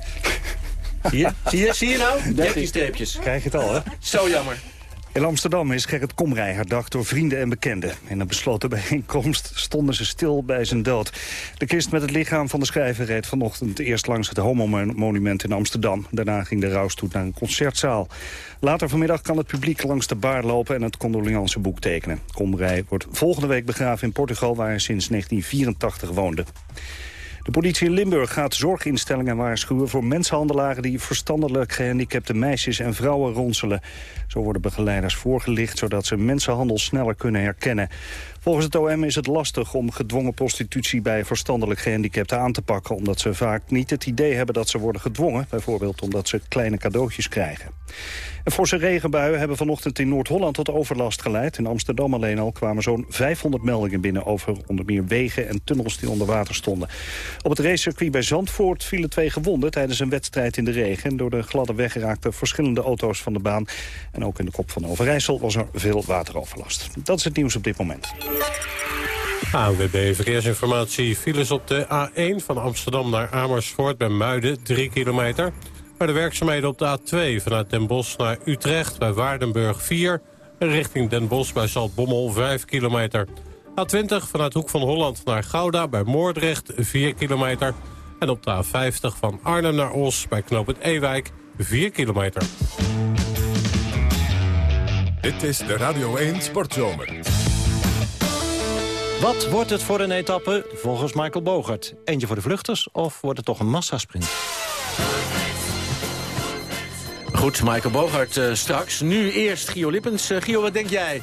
Zie je, zie je, zie je nou? 13 streepjes. Krijg je het al, hè? Zo jammer. In Amsterdam is Gerrit Komrij herdacht door vrienden en bekenden. In een besloten bijeenkomst stonden ze stil bij zijn dood. De kist met het lichaam van de schrijver reed vanochtend eerst langs het Homo-monument in Amsterdam. Daarna ging de rouwstoet naar een concertzaal. Later vanmiddag kan het publiek langs de baar lopen en het condoleanceboek tekenen. Komrij wordt volgende week begraven in Portugal, waar hij sinds 1984 woonde. De politie in Limburg gaat zorginstellingen waarschuwen voor mensenhandelaren die verstandelijk gehandicapte meisjes en vrouwen ronselen. Zo worden begeleiders voorgelicht zodat ze mensenhandel sneller kunnen herkennen. Volgens het OM is het lastig om gedwongen prostitutie bij verstandelijk gehandicapten aan te pakken, omdat ze vaak niet het idee hebben dat ze worden gedwongen, bijvoorbeeld omdat ze kleine cadeautjes krijgen. En forse regenbuien hebben vanochtend in Noord-Holland tot overlast geleid. In Amsterdam alleen al kwamen zo'n 500 meldingen binnen over onder meer wegen en tunnels die onder water stonden. Op het racecircuit bij Zandvoort vielen twee gewonden tijdens een wedstrijd in de regen. Door de gladde weg raakten verschillende auto's van de baan. En ook in de kop van Overijssel was er veel wateroverlast. Dat is het nieuws op dit moment. ANWB Verkeersinformatie. Files op de A1 van Amsterdam naar Amersfoort bij Muiden, 3 kilometer. Bij de werkzaamheden op de A2 vanuit Den Bosch naar Utrecht bij Waardenburg 4. En richting Den Bosch bij Zaltbommel 5 kilometer. A20 vanuit Hoek van Holland naar Gouda bij Moordrecht 4 kilometer. En op de A50 van Arnhem naar Os bij Knoop het Ewijk 4 kilometer. Dit is de Radio 1 Sportzomer. Wat wordt het voor een etappe volgens Michael Bogert? Eentje voor de vluchters of wordt het toch een massasprint? Goed, Michael Bogart eh, straks. Nu eerst Gio Lippens. Eh, Gio, wat denk jij?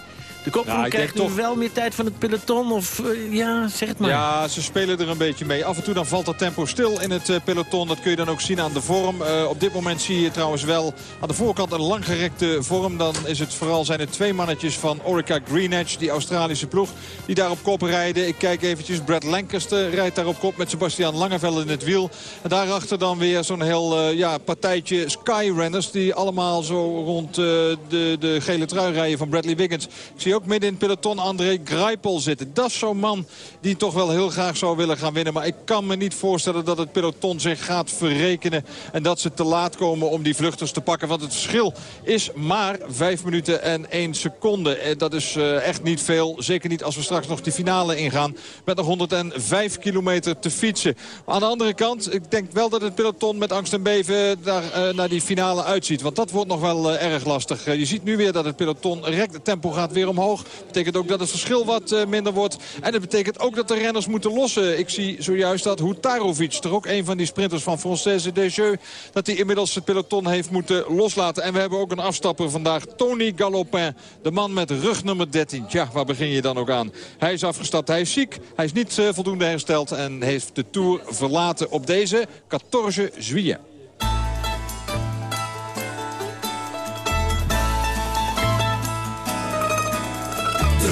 De kopgroep ik krijgt nu toch- wel meer tijd van het peloton? Of eh, ja, zeg het maar. Ja, ze spelen er een beetje mee. Af en toe dan valt dat tempo stil in het eh, peloton. Dat kun je dan ook zien aan de vorm. Eh, op dit moment zie je trouwens wel aan de voorkant een langgerekte vorm. Dan is het vooral zijn het twee mannetjes van Orica Greenedge, die Australische ploeg, die daar op kop rijden. Ik kijk eventjes, Brad Lancaster rijdt daar op kop met Sebastian Langeveld in het wiel. En daarachter dan weer zo'n heel eh, ja, partijtje Skyrunners, die allemaal zo rond de, de gele trui rijden van Bradley Wiggins. Ik zie ook midden in het peloton André Greipel zitten. Dat is zo'n man die toch wel heel graag zou willen gaan winnen. Maar ik kan me niet voorstellen dat het peloton zich gaat verrekenen. En dat ze te laat komen om die vluchters te pakken. Want het verschil is maar 5 minuten en 1 seconde. En dat is eh, echt niet veel. Zeker niet als we straks nog die finale ingaan. Met nog 105 kilometer te fietsen. Aan de andere kant, ik denk wel dat het peloton met angst en beven daar, eh, naar die finale uitziet. Want dat wordt nog wel eh, erg lastig. Je ziet nu weer dat het peloton rekt. Het tempo gaat weer omhoog. Betekent ook dat het verschil wat eh, minder wordt. En het betekent ook dat de renners moeten lossen. Ik zie zojuist dat Hutarovic, toch ook een van die sprinters van Française Desjeux... dat hij inmiddels het peloton heeft moeten loslaten. En we hebben ook een afstapper vandaag, Tony Galopin. De man met rug nummer 13. Tja, waar begin je dan ook aan? Hij is afgestapt, hij is ziek, hij is niet eh, voldoende hersteld... en heeft de Tour verlaten op deze 14 juillet.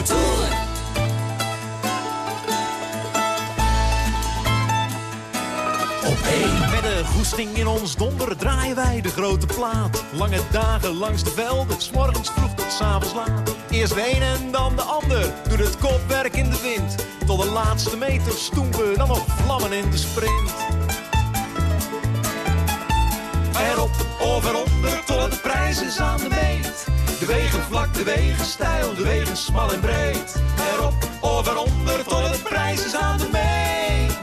De. Op één. Met een goesting in ons donder draaien wij de grote plaat. Lange dagen langs de velden, s'morgens vroeg tot s'avonds laat. Eerst de een en dan de ander, doet het kopwerk in de wind. Tot de laatste meter stoempen, dan nog vlammen in de sprint. Erop of eronder, tot de prijs is aan de meet. De wegen vlak, de wegen stijl, de wegen smal en breed. Erop of eronder, tot het prijs is aan de meet.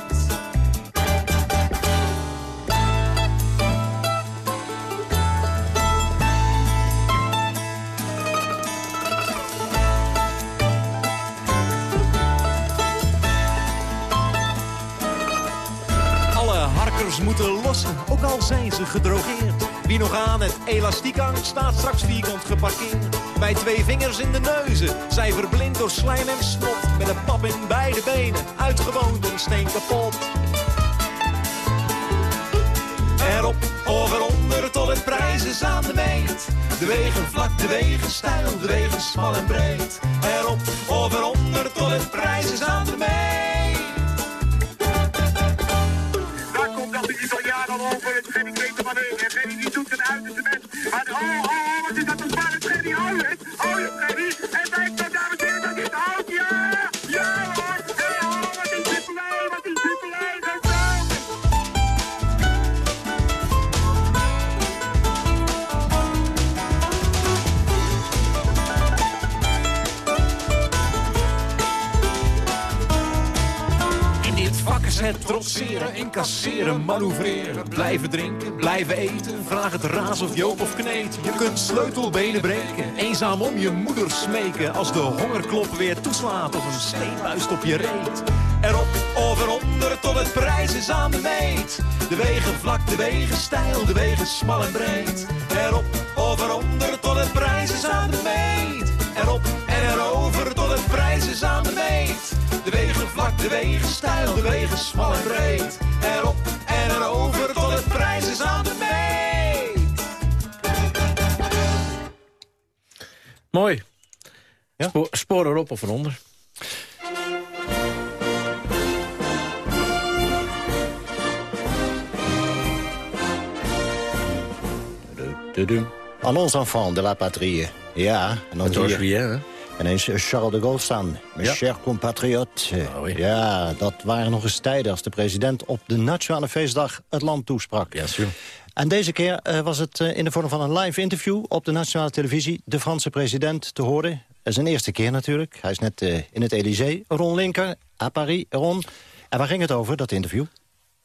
Alle harkers moeten lossen, ook al zijn ze gedrogeerd. Wie nog aan het elastiek hangt, staat straks vierkant geparkeerd. Bij twee vingers in de neuzen, zij verblind door slijm en snot. Met een pap in beide benen, uitgewoond een steen kapot. Erop of eronder tot het prijs is aan de meet. De wegen vlak, de wegen stijl, de wegen smal en breed. Erop of eronder tot het prijs is aan de meet. Maar oh, oh, oh, wat is dat een Freddy. Hou je, hou je Freddy. Het trotseren, incasseren, manoeuvreren. Blijven drinken, blijven eten, vraag het raas of Joop of Kneet. Je kunt sleutelbenen breken, eenzaam om je moeder smeken. Als de hongerklop weer toeslaat of een steen vuist op je reet. Erop of eronder tot het prijs is aan de meet. De wegen vlak, de wegen stijl, de wegen smal en breed. Erop of eronder tot het prijs is aan de meet. Erop en erover tot het prijs is aan de meet. De wegen vlak, de wegen stijl, de wegen smal en breed. Erop en erover tot het prijs is aan de meet. Mooi. Spo- spoor erop of eronder. Allons enfants de la patrie. Ja, en dan je Riet, hè? ineens Charles de Gaulle staan. Mes Ja. chers compatriotes. Ja, dat waren nog eens tijden als de president op de Nationale Feestdag het land toesprak. Ja, sûr. En deze keer eh, was het eh, in de vorm van een live interview op de nationale televisie... de Franse president te horen. Is zijn eerste keer natuurlijk. Hij is net eh, in het Elysée. Ron Linker, à Paris. Ron, en waar ging het over, dat interview?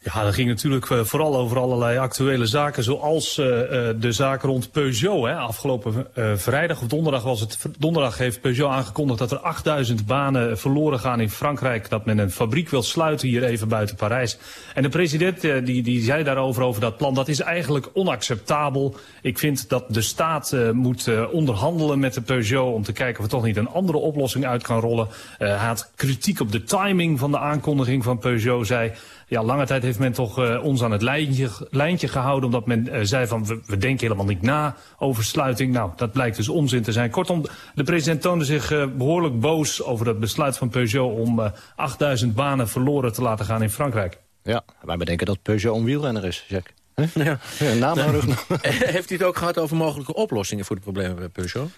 Ja, dat ging natuurlijk eh, vooral over allerlei actuele zaken, zoals eh, eh, de zaak rond Peugeot. Hè. Afgelopen vrijdag of donderdag was het. Donderdag heeft Peugeot aangekondigd dat er 8000 banen verloren gaan in Frankrijk. Dat men een fabriek wil sluiten hier even buiten Parijs. En de president die, die zei daarover over dat plan. Dat is eigenlijk onacceptabel. Ik vind dat de staat moet onderhandelen met de Peugeot om te kijken of er toch niet een andere oplossing uit kan rollen. Hij had kritiek op de timing van de aankondiging van Peugeot. Zei ja, lange tijd heeft men toch eh, ons aan het lijntje, lijntje gehouden... omdat men eh, zei van we, we denken helemaal niet na over sluiting. Nou, dat blijkt dus onzin te zijn. Kortom, de president toonde zich eh, behoorlijk boos over het besluit van Peugeot... om eh, 8000 banen verloren te laten gaan in Frankrijk. Ja, wij bedenken dat Peugeot een wielrenner is, Jack. Huh? Ja. Ja, naam. Heeft u het ook gehad over mogelijke oplossingen voor de problemen bij Peugeot?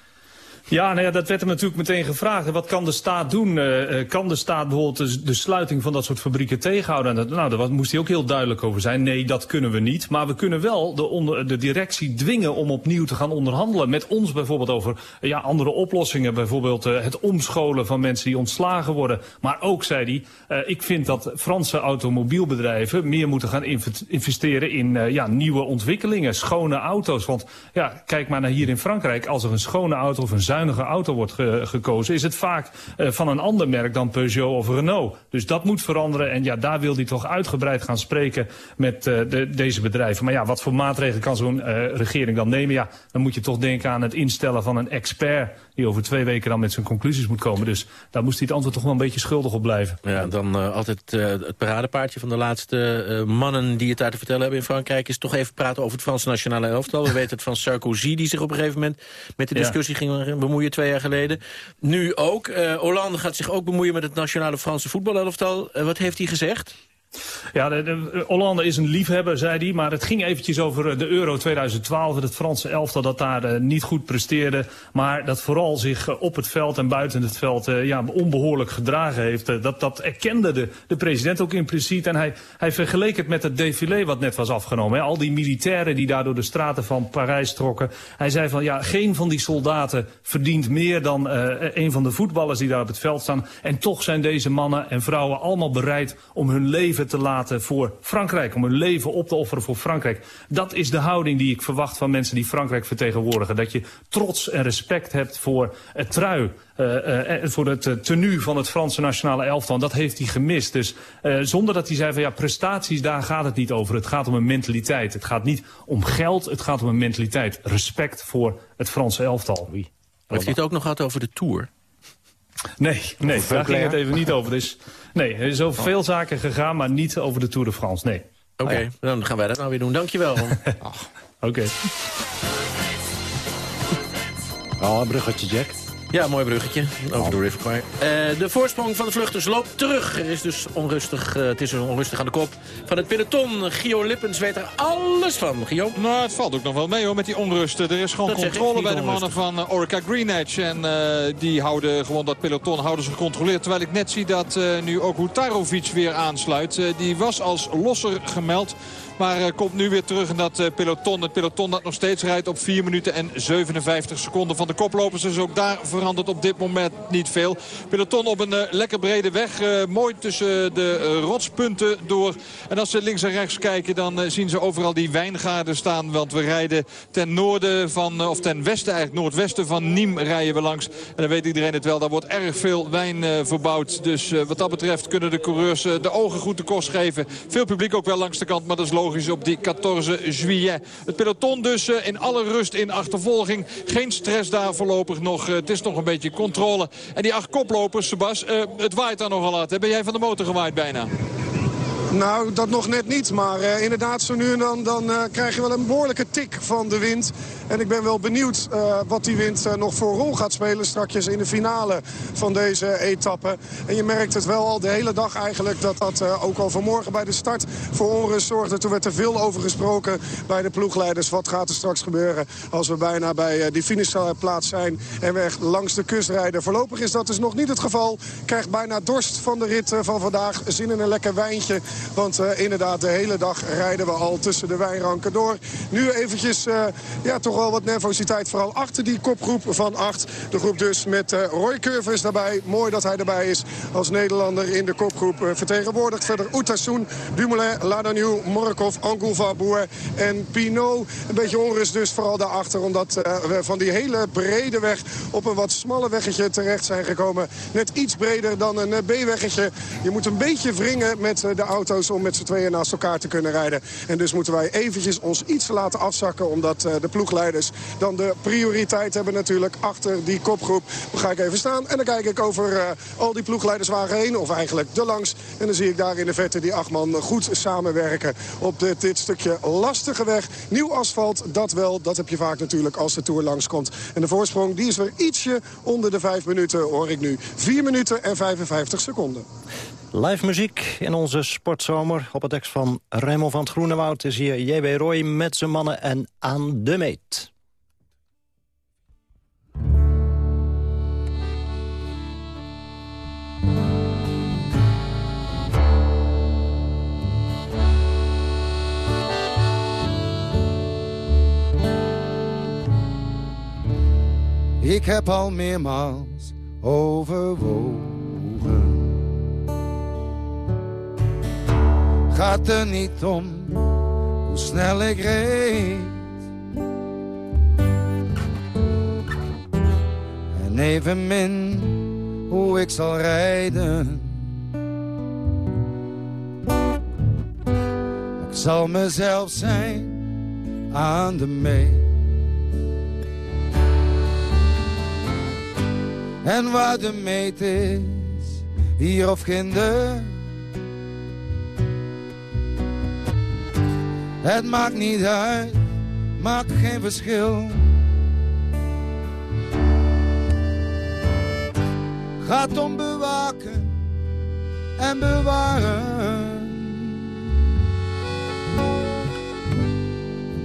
Ja, nou ja, dat werd hem natuurlijk meteen gevraagd. Wat kan de staat doen? Eh, eh, kan de staat bijvoorbeeld de, sluiting van dat soort fabrieken tegenhouden? En nou, daar moest hij ook heel duidelijk over zijn. Nee, dat kunnen we niet. Maar we kunnen wel de, de directie dwingen om opnieuw te gaan onderhandelen. Met ons bijvoorbeeld over ja, andere oplossingen. Bijvoorbeeld eh, het omscholen van mensen die ontslagen worden. Maar ook, zei hij, ik vind dat Franse automobielbedrijven meer moeten gaan inv- investeren in ja, nieuwe ontwikkelingen. Schone auto's. Want ja, kijk maar naar hier in Frankrijk. Als er een schone auto of een zuinige auto wordt ge- gekozen... is het vaak eh, van een ander merk dan Peugeot of Renault. Dus dat moet veranderen. En ja, daar wil hij toch uitgebreid gaan spreken met eh, de, deze bedrijven. Maar ja, wat voor maatregelen kan zo'n eh, regering dan nemen? Ja, dan moet je toch denken aan het instellen van een expert... die over twee weken dan met zijn conclusies moet komen. Dus daar moest hij het antwoord toch wel een beetje schuldig op blijven. Ja, dan eh, altijd eh, het paradepaardje van de laatste eh, mannen die het daar te vertellen hebben in Frankrijk... is toch even praten over het Franse nationale elftal. We weten het van Sarkozy, die zich op een gegeven moment met de Ja. discussie ging bemoeien twee jaar geleden. Nu ook. Hollande gaat zich ook bemoeien met het nationale Franse voetbalelftal. Wat heeft hij gezegd? Ja, de, de- Hollande is een liefhebber, zei hij. Maar het ging eventjes over eh, de Euro 2012. Het Franse elftal dat daar eh, niet goed presteerde. Maar dat vooral zich eh, op het veld en buiten het veld ja, onbehoorlijk gedragen heeft. Dat, dat erkende de, de president ook impliciet. En hij, hij vergeleek het met het défilé wat net was afgenomen. Al die militairen die daar door de straten van Parijs trokken. Hij zei van ja, geen van die soldaten verdient meer dan een van de voetballers die daar op het veld staan. En toch zijn deze mannen en vrouwen allemaal bereid om hun leven leven te laten voor Frankrijk. Om hun leven op te offeren voor Frankrijk. Dat is de houding die ik verwacht van mensen die Frankrijk vertegenwoordigen. Dat je trots en respect hebt voor het trui. Uh, uh, voor het tenue van het Franse nationale elftal. Dat heeft hij gemist. Dus zonder dat hij zei van ja, prestaties, daar gaat het niet over. Het gaat om een mentaliteit. Het gaat niet om geld, het gaat om een mentaliteit. Respect voor het Franse elftal. Heeft hij het ook nog gehad over de Tour? Nee, nee daar ging het even niet over. Dus, nee, er is over veel zaken gegaan, maar niet over de Tour de France. Nee. Oké, okay, dan gaan wij dat nou weer doen. Dankjewel. Oké. Okay. Oh, een bruggetje, Jack. Ja, mooi bruggetje over de River Kwai. Uh, de voorsprong van de vluchters loopt terug. Er is dus onrustig, uh, het is dus onrustig aan de kop van het peloton. Gio Lippens weet er alles van. Gio? Nou, het valt ook nog wel mee hoor met die onrusten. Er is gewoon dat controle bij de mannen van uh, Orica Greenedge. En die houden gewoon dat peloton houden ze gecontroleerd. Terwijl ik net zie dat nu ook Hutarovic weer aansluit. die was als losser gemeld. Maar uh, komt nu weer terug in dat uh, peloton. Het peloton dat nog steeds rijdt op 4 minuten en 57 seconden van de koplopers. Dus ook daar verandert op dit moment niet veel. Peloton op een uh, lekker brede weg. mooi tussen de rotspunten door. En als ze links en rechts kijken dan zien ze overal die wijngaarden staan. Want we rijden ten noorden van, of ten westen eigenlijk, noordwesten van Nîmes rijden we langs. En dan weet iedereen het wel, daar wordt erg veel wijn verbouwd. Dus wat dat betreft kunnen de coureurs de ogen goed de kost geven. Veel publiek ook wel langs de kant, maar dat is logisch op die 14 juillet. Het peloton dus eh, in alle rust in achtervolging. Geen stress daar voorlopig nog. Eh, het is nog een beetje controle. En die acht koplopers, Sebas, eh, het waait daar nogal laat. Ben jij van de motor gewaaid bijna? Nou, dat nog net niet. Maar uh, inderdaad, zo nu en dan, dan uh, krijg je wel een behoorlijke tik van de wind. En ik ben wel benieuwd uh, wat die wind nog voor rol gaat spelen straks in de finale van deze etappe. En je merkt het wel al de hele dag eigenlijk dat dat ook al vanmorgen bij de start voor onrust zorgde. Toen werd er veel over gesproken bij de ploegleiders. Wat gaat er straks gebeuren als we bijna bij die finishplaats zijn en we echt langs de kust rijden. Voorlopig is dat dus nog niet het geval. Krijgt bijna dorst van de rit van vandaag. Zin in een lekker wijntje. Want uh, inderdaad, de hele dag rijden we al tussen de wijnranken door. Nu eventjes, uh, ja, toch wel wat nervositeit. Vooral achter die kopgroep van acht. De groep dus met uh, Roy Curvers daarbij. Mooi dat hij erbij is als Nederlander in de kopgroep vertegenwoordigd. Verder Oetassoen, Dumoulin, Ladanieu, Morkov, Angoulva, Boer en Pinot. Een beetje onrust dus vooral daarachter. Omdat we van die hele brede weg op een wat smalle weggetje terecht zijn gekomen. Net iets breder dan een B-weggetje. Je moet een beetje wringen met de auto om met z'n tweeën naast elkaar te kunnen rijden. En dus moeten wij eventjes ons iets laten afzakken... omdat uh, de ploegleiders dan de prioriteit hebben natuurlijk achter die kopgroep. Dan ga ik even staan en dan kijk ik over uh, al die ploegleiderswagen heen... of eigenlijk de langs. En dan zie ik daar in de vette die acht man goed samenwerken... op dit, stukje lastige weg. Nieuw asfalt, dat wel. Dat heb je vaak natuurlijk als de Tour langskomt. En de voorsprong die is weer ietsje onder de vijf minuten, hoor ik nu. 4 minuten en 55 seconden. Live muziek in onze sportzomer. Op het dek van Raymond van het Groenewoud is hier J.W. Roy met zijn mannen en aan de meet. Ik heb al meermaals overwogen gaat er niet om hoe snel ik reed. En evenmin hoe ik zal rijden. Ik zal mezelf zijn aan de mee. En waar de meet is, hier of kinder Het maakt niet uit, maakt geen verschil. Gaat om bewaken en bewaren.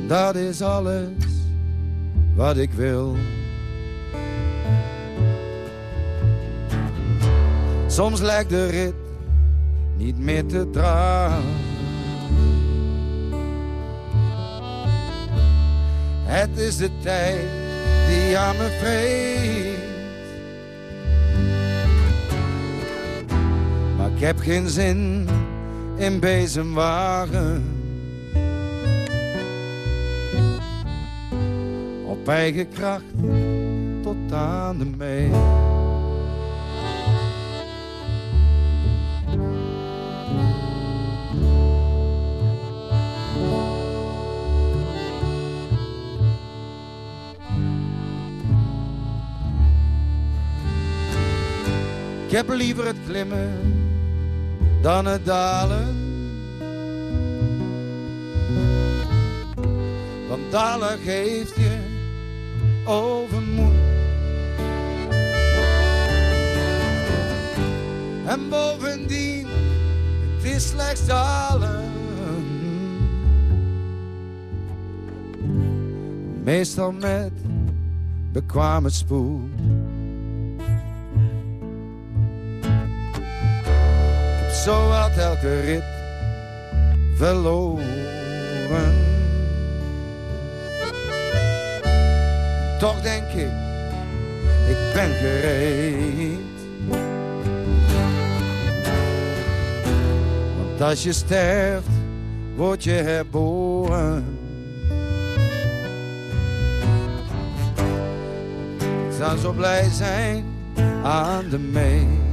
Dat is alles wat ik wil. Soms lijkt de rit niet meer te dragen. Het is de tijd die aan me vreet. Maar ik heb geen zin in bezemwagen. Op eigen kracht tot aan de mee. Ik heb liever het klimmen dan het dalen. Want dalen geeft je overmoed. En bovendien, het is slechts dalen. Meestal met bekwame spoed. Zo wat elke rit verloren. Toch denk ik, ik ben gereed. Want als je sterft, word je herboren. Ik zou zo blij zijn aan de mee.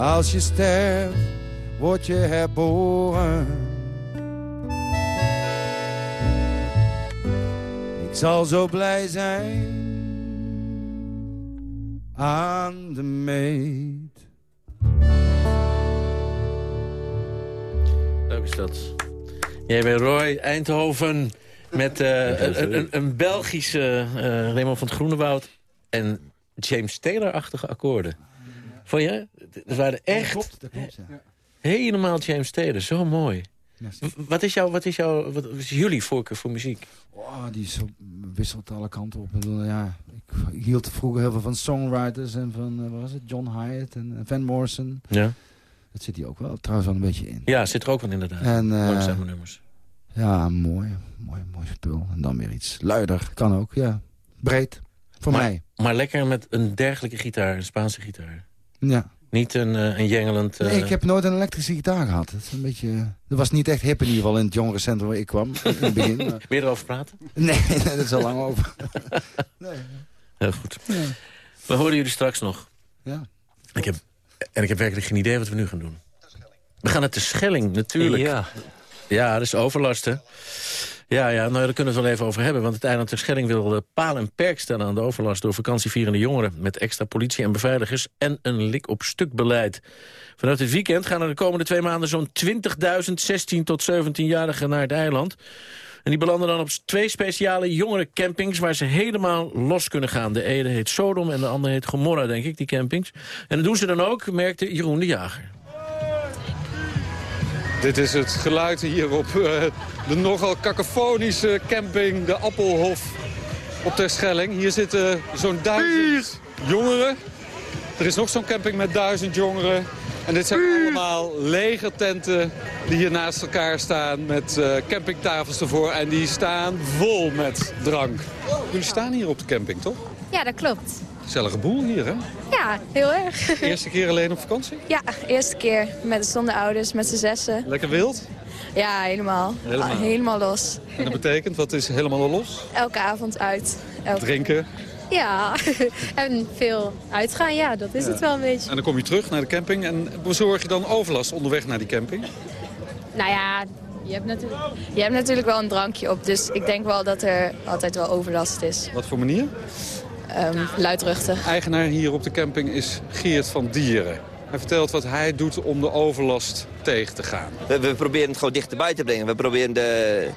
Als je sterft, word je herboren. Ik zal zo blij zijn aan de meet. Leuk is dat. Jij bent Roy Eindhoven met eh, een, een, een Belgische eh Raymond van het Groenewoud en James Taylor-achtige akkoorden. Vond je? Dat waren echt Dat klopt, ja. helemaal James Taylor. Zo mooi. Wat is, jouw, wat, is jouw, wat is jullie voorkeur voor muziek? Oh, die is zo wisselt alle kanten op. Ik, bedoel, ja, ik hield vroeger heel veel van songwriters en van eh, wat was het? John Hyatt en Van Morrison. Ja. Dat zit hier ook wel trouwens wel een beetje in. Ja, zit er ook wel inderdaad. En, eh, Langzame nummers. Ja, mooi, mooi, mooi spul. En dan weer iets luider. Kan ook, ja. Breed. Voor maar, mij. Maar lekker met een dergelijke gitaar, een Spaanse gitaar. Ja. Niet een, eh, een jengelend... eh, Nee, ik heb nooit een elektrische gitaar gehad. Dat, is een beetje, dat was niet echt hip in ieder geval in het jongerencentrum waar ik kwam. In het begin. maar- je erover praten? Nee, nee, dat is al lang over. Heel goed. We horen jullie straks nog. Ja. Ik heb, en ik heb werkelijk geen idee wat we nu gaan doen. We gaan naar de Schelling, natuurlijk. Ja. Ja, dat is overlast, hè? Ja, ja, nou, daar kunnen we het wel even over hebben. Want het eiland ter Schelling wil eh, paal en perk stellen aan de overlast... door vakantievierende jongeren met extra politie en beveiligers... en een lik-op-stuk beleid. Vanuit het weekend gaan er de komende twee maanden zo'n 20.000 16 tot 17-jarigen naar het eiland. En die belanden dan op twee speciale jongerencampings... waar ze helemaal los kunnen gaan. De ene heet Sodom en de andere heet Gomorra, denk ik, die campings. En dat doen ze dan ook, merkte Jeroen de Jager. Dit is het geluid hier op eh, de nogal kakofonische camping De Appelhof op Terschelling. Hier zitten zo'n duizend jongeren. Er is nog zo'n camping met duizend jongeren. En dit zijn allemaal legertenten die hier naast elkaar staan met eh, campingtafels ervoor. En die staan vol met drank. Jullie staan hier op de camping, toch? Ja, dat klopt. Gezellige boel hier, hè? Ja, heel erg. Eerste keer alleen op vakantie? Ja, eerste keer. Met zonder ouders, met z'n zessen. Lekker wild? Ja, helemaal. Helemaal. Ah, helemaal los. En dat betekent, wat is helemaal los? Elke avond uit. Elke... Drinken. Ja, en veel uitgaan, ja, dat is Ja. het wel een beetje. En dan kom je terug naar de camping en bezorg je dan overlast onderweg naar die camping? Nou ja, je hebt, natuurlijk, je hebt natuurlijk wel een drankje op, dus ik denk wel dat er altijd wel overlast is. Wat voor manier? Ehm luidruchtig. Eigenaar hier op de camping is Geert van Dieren. Hij vertelt wat hij doet om de overlast tegen te gaan. We, we proberen het gewoon dichterbij te brengen. We proberen de,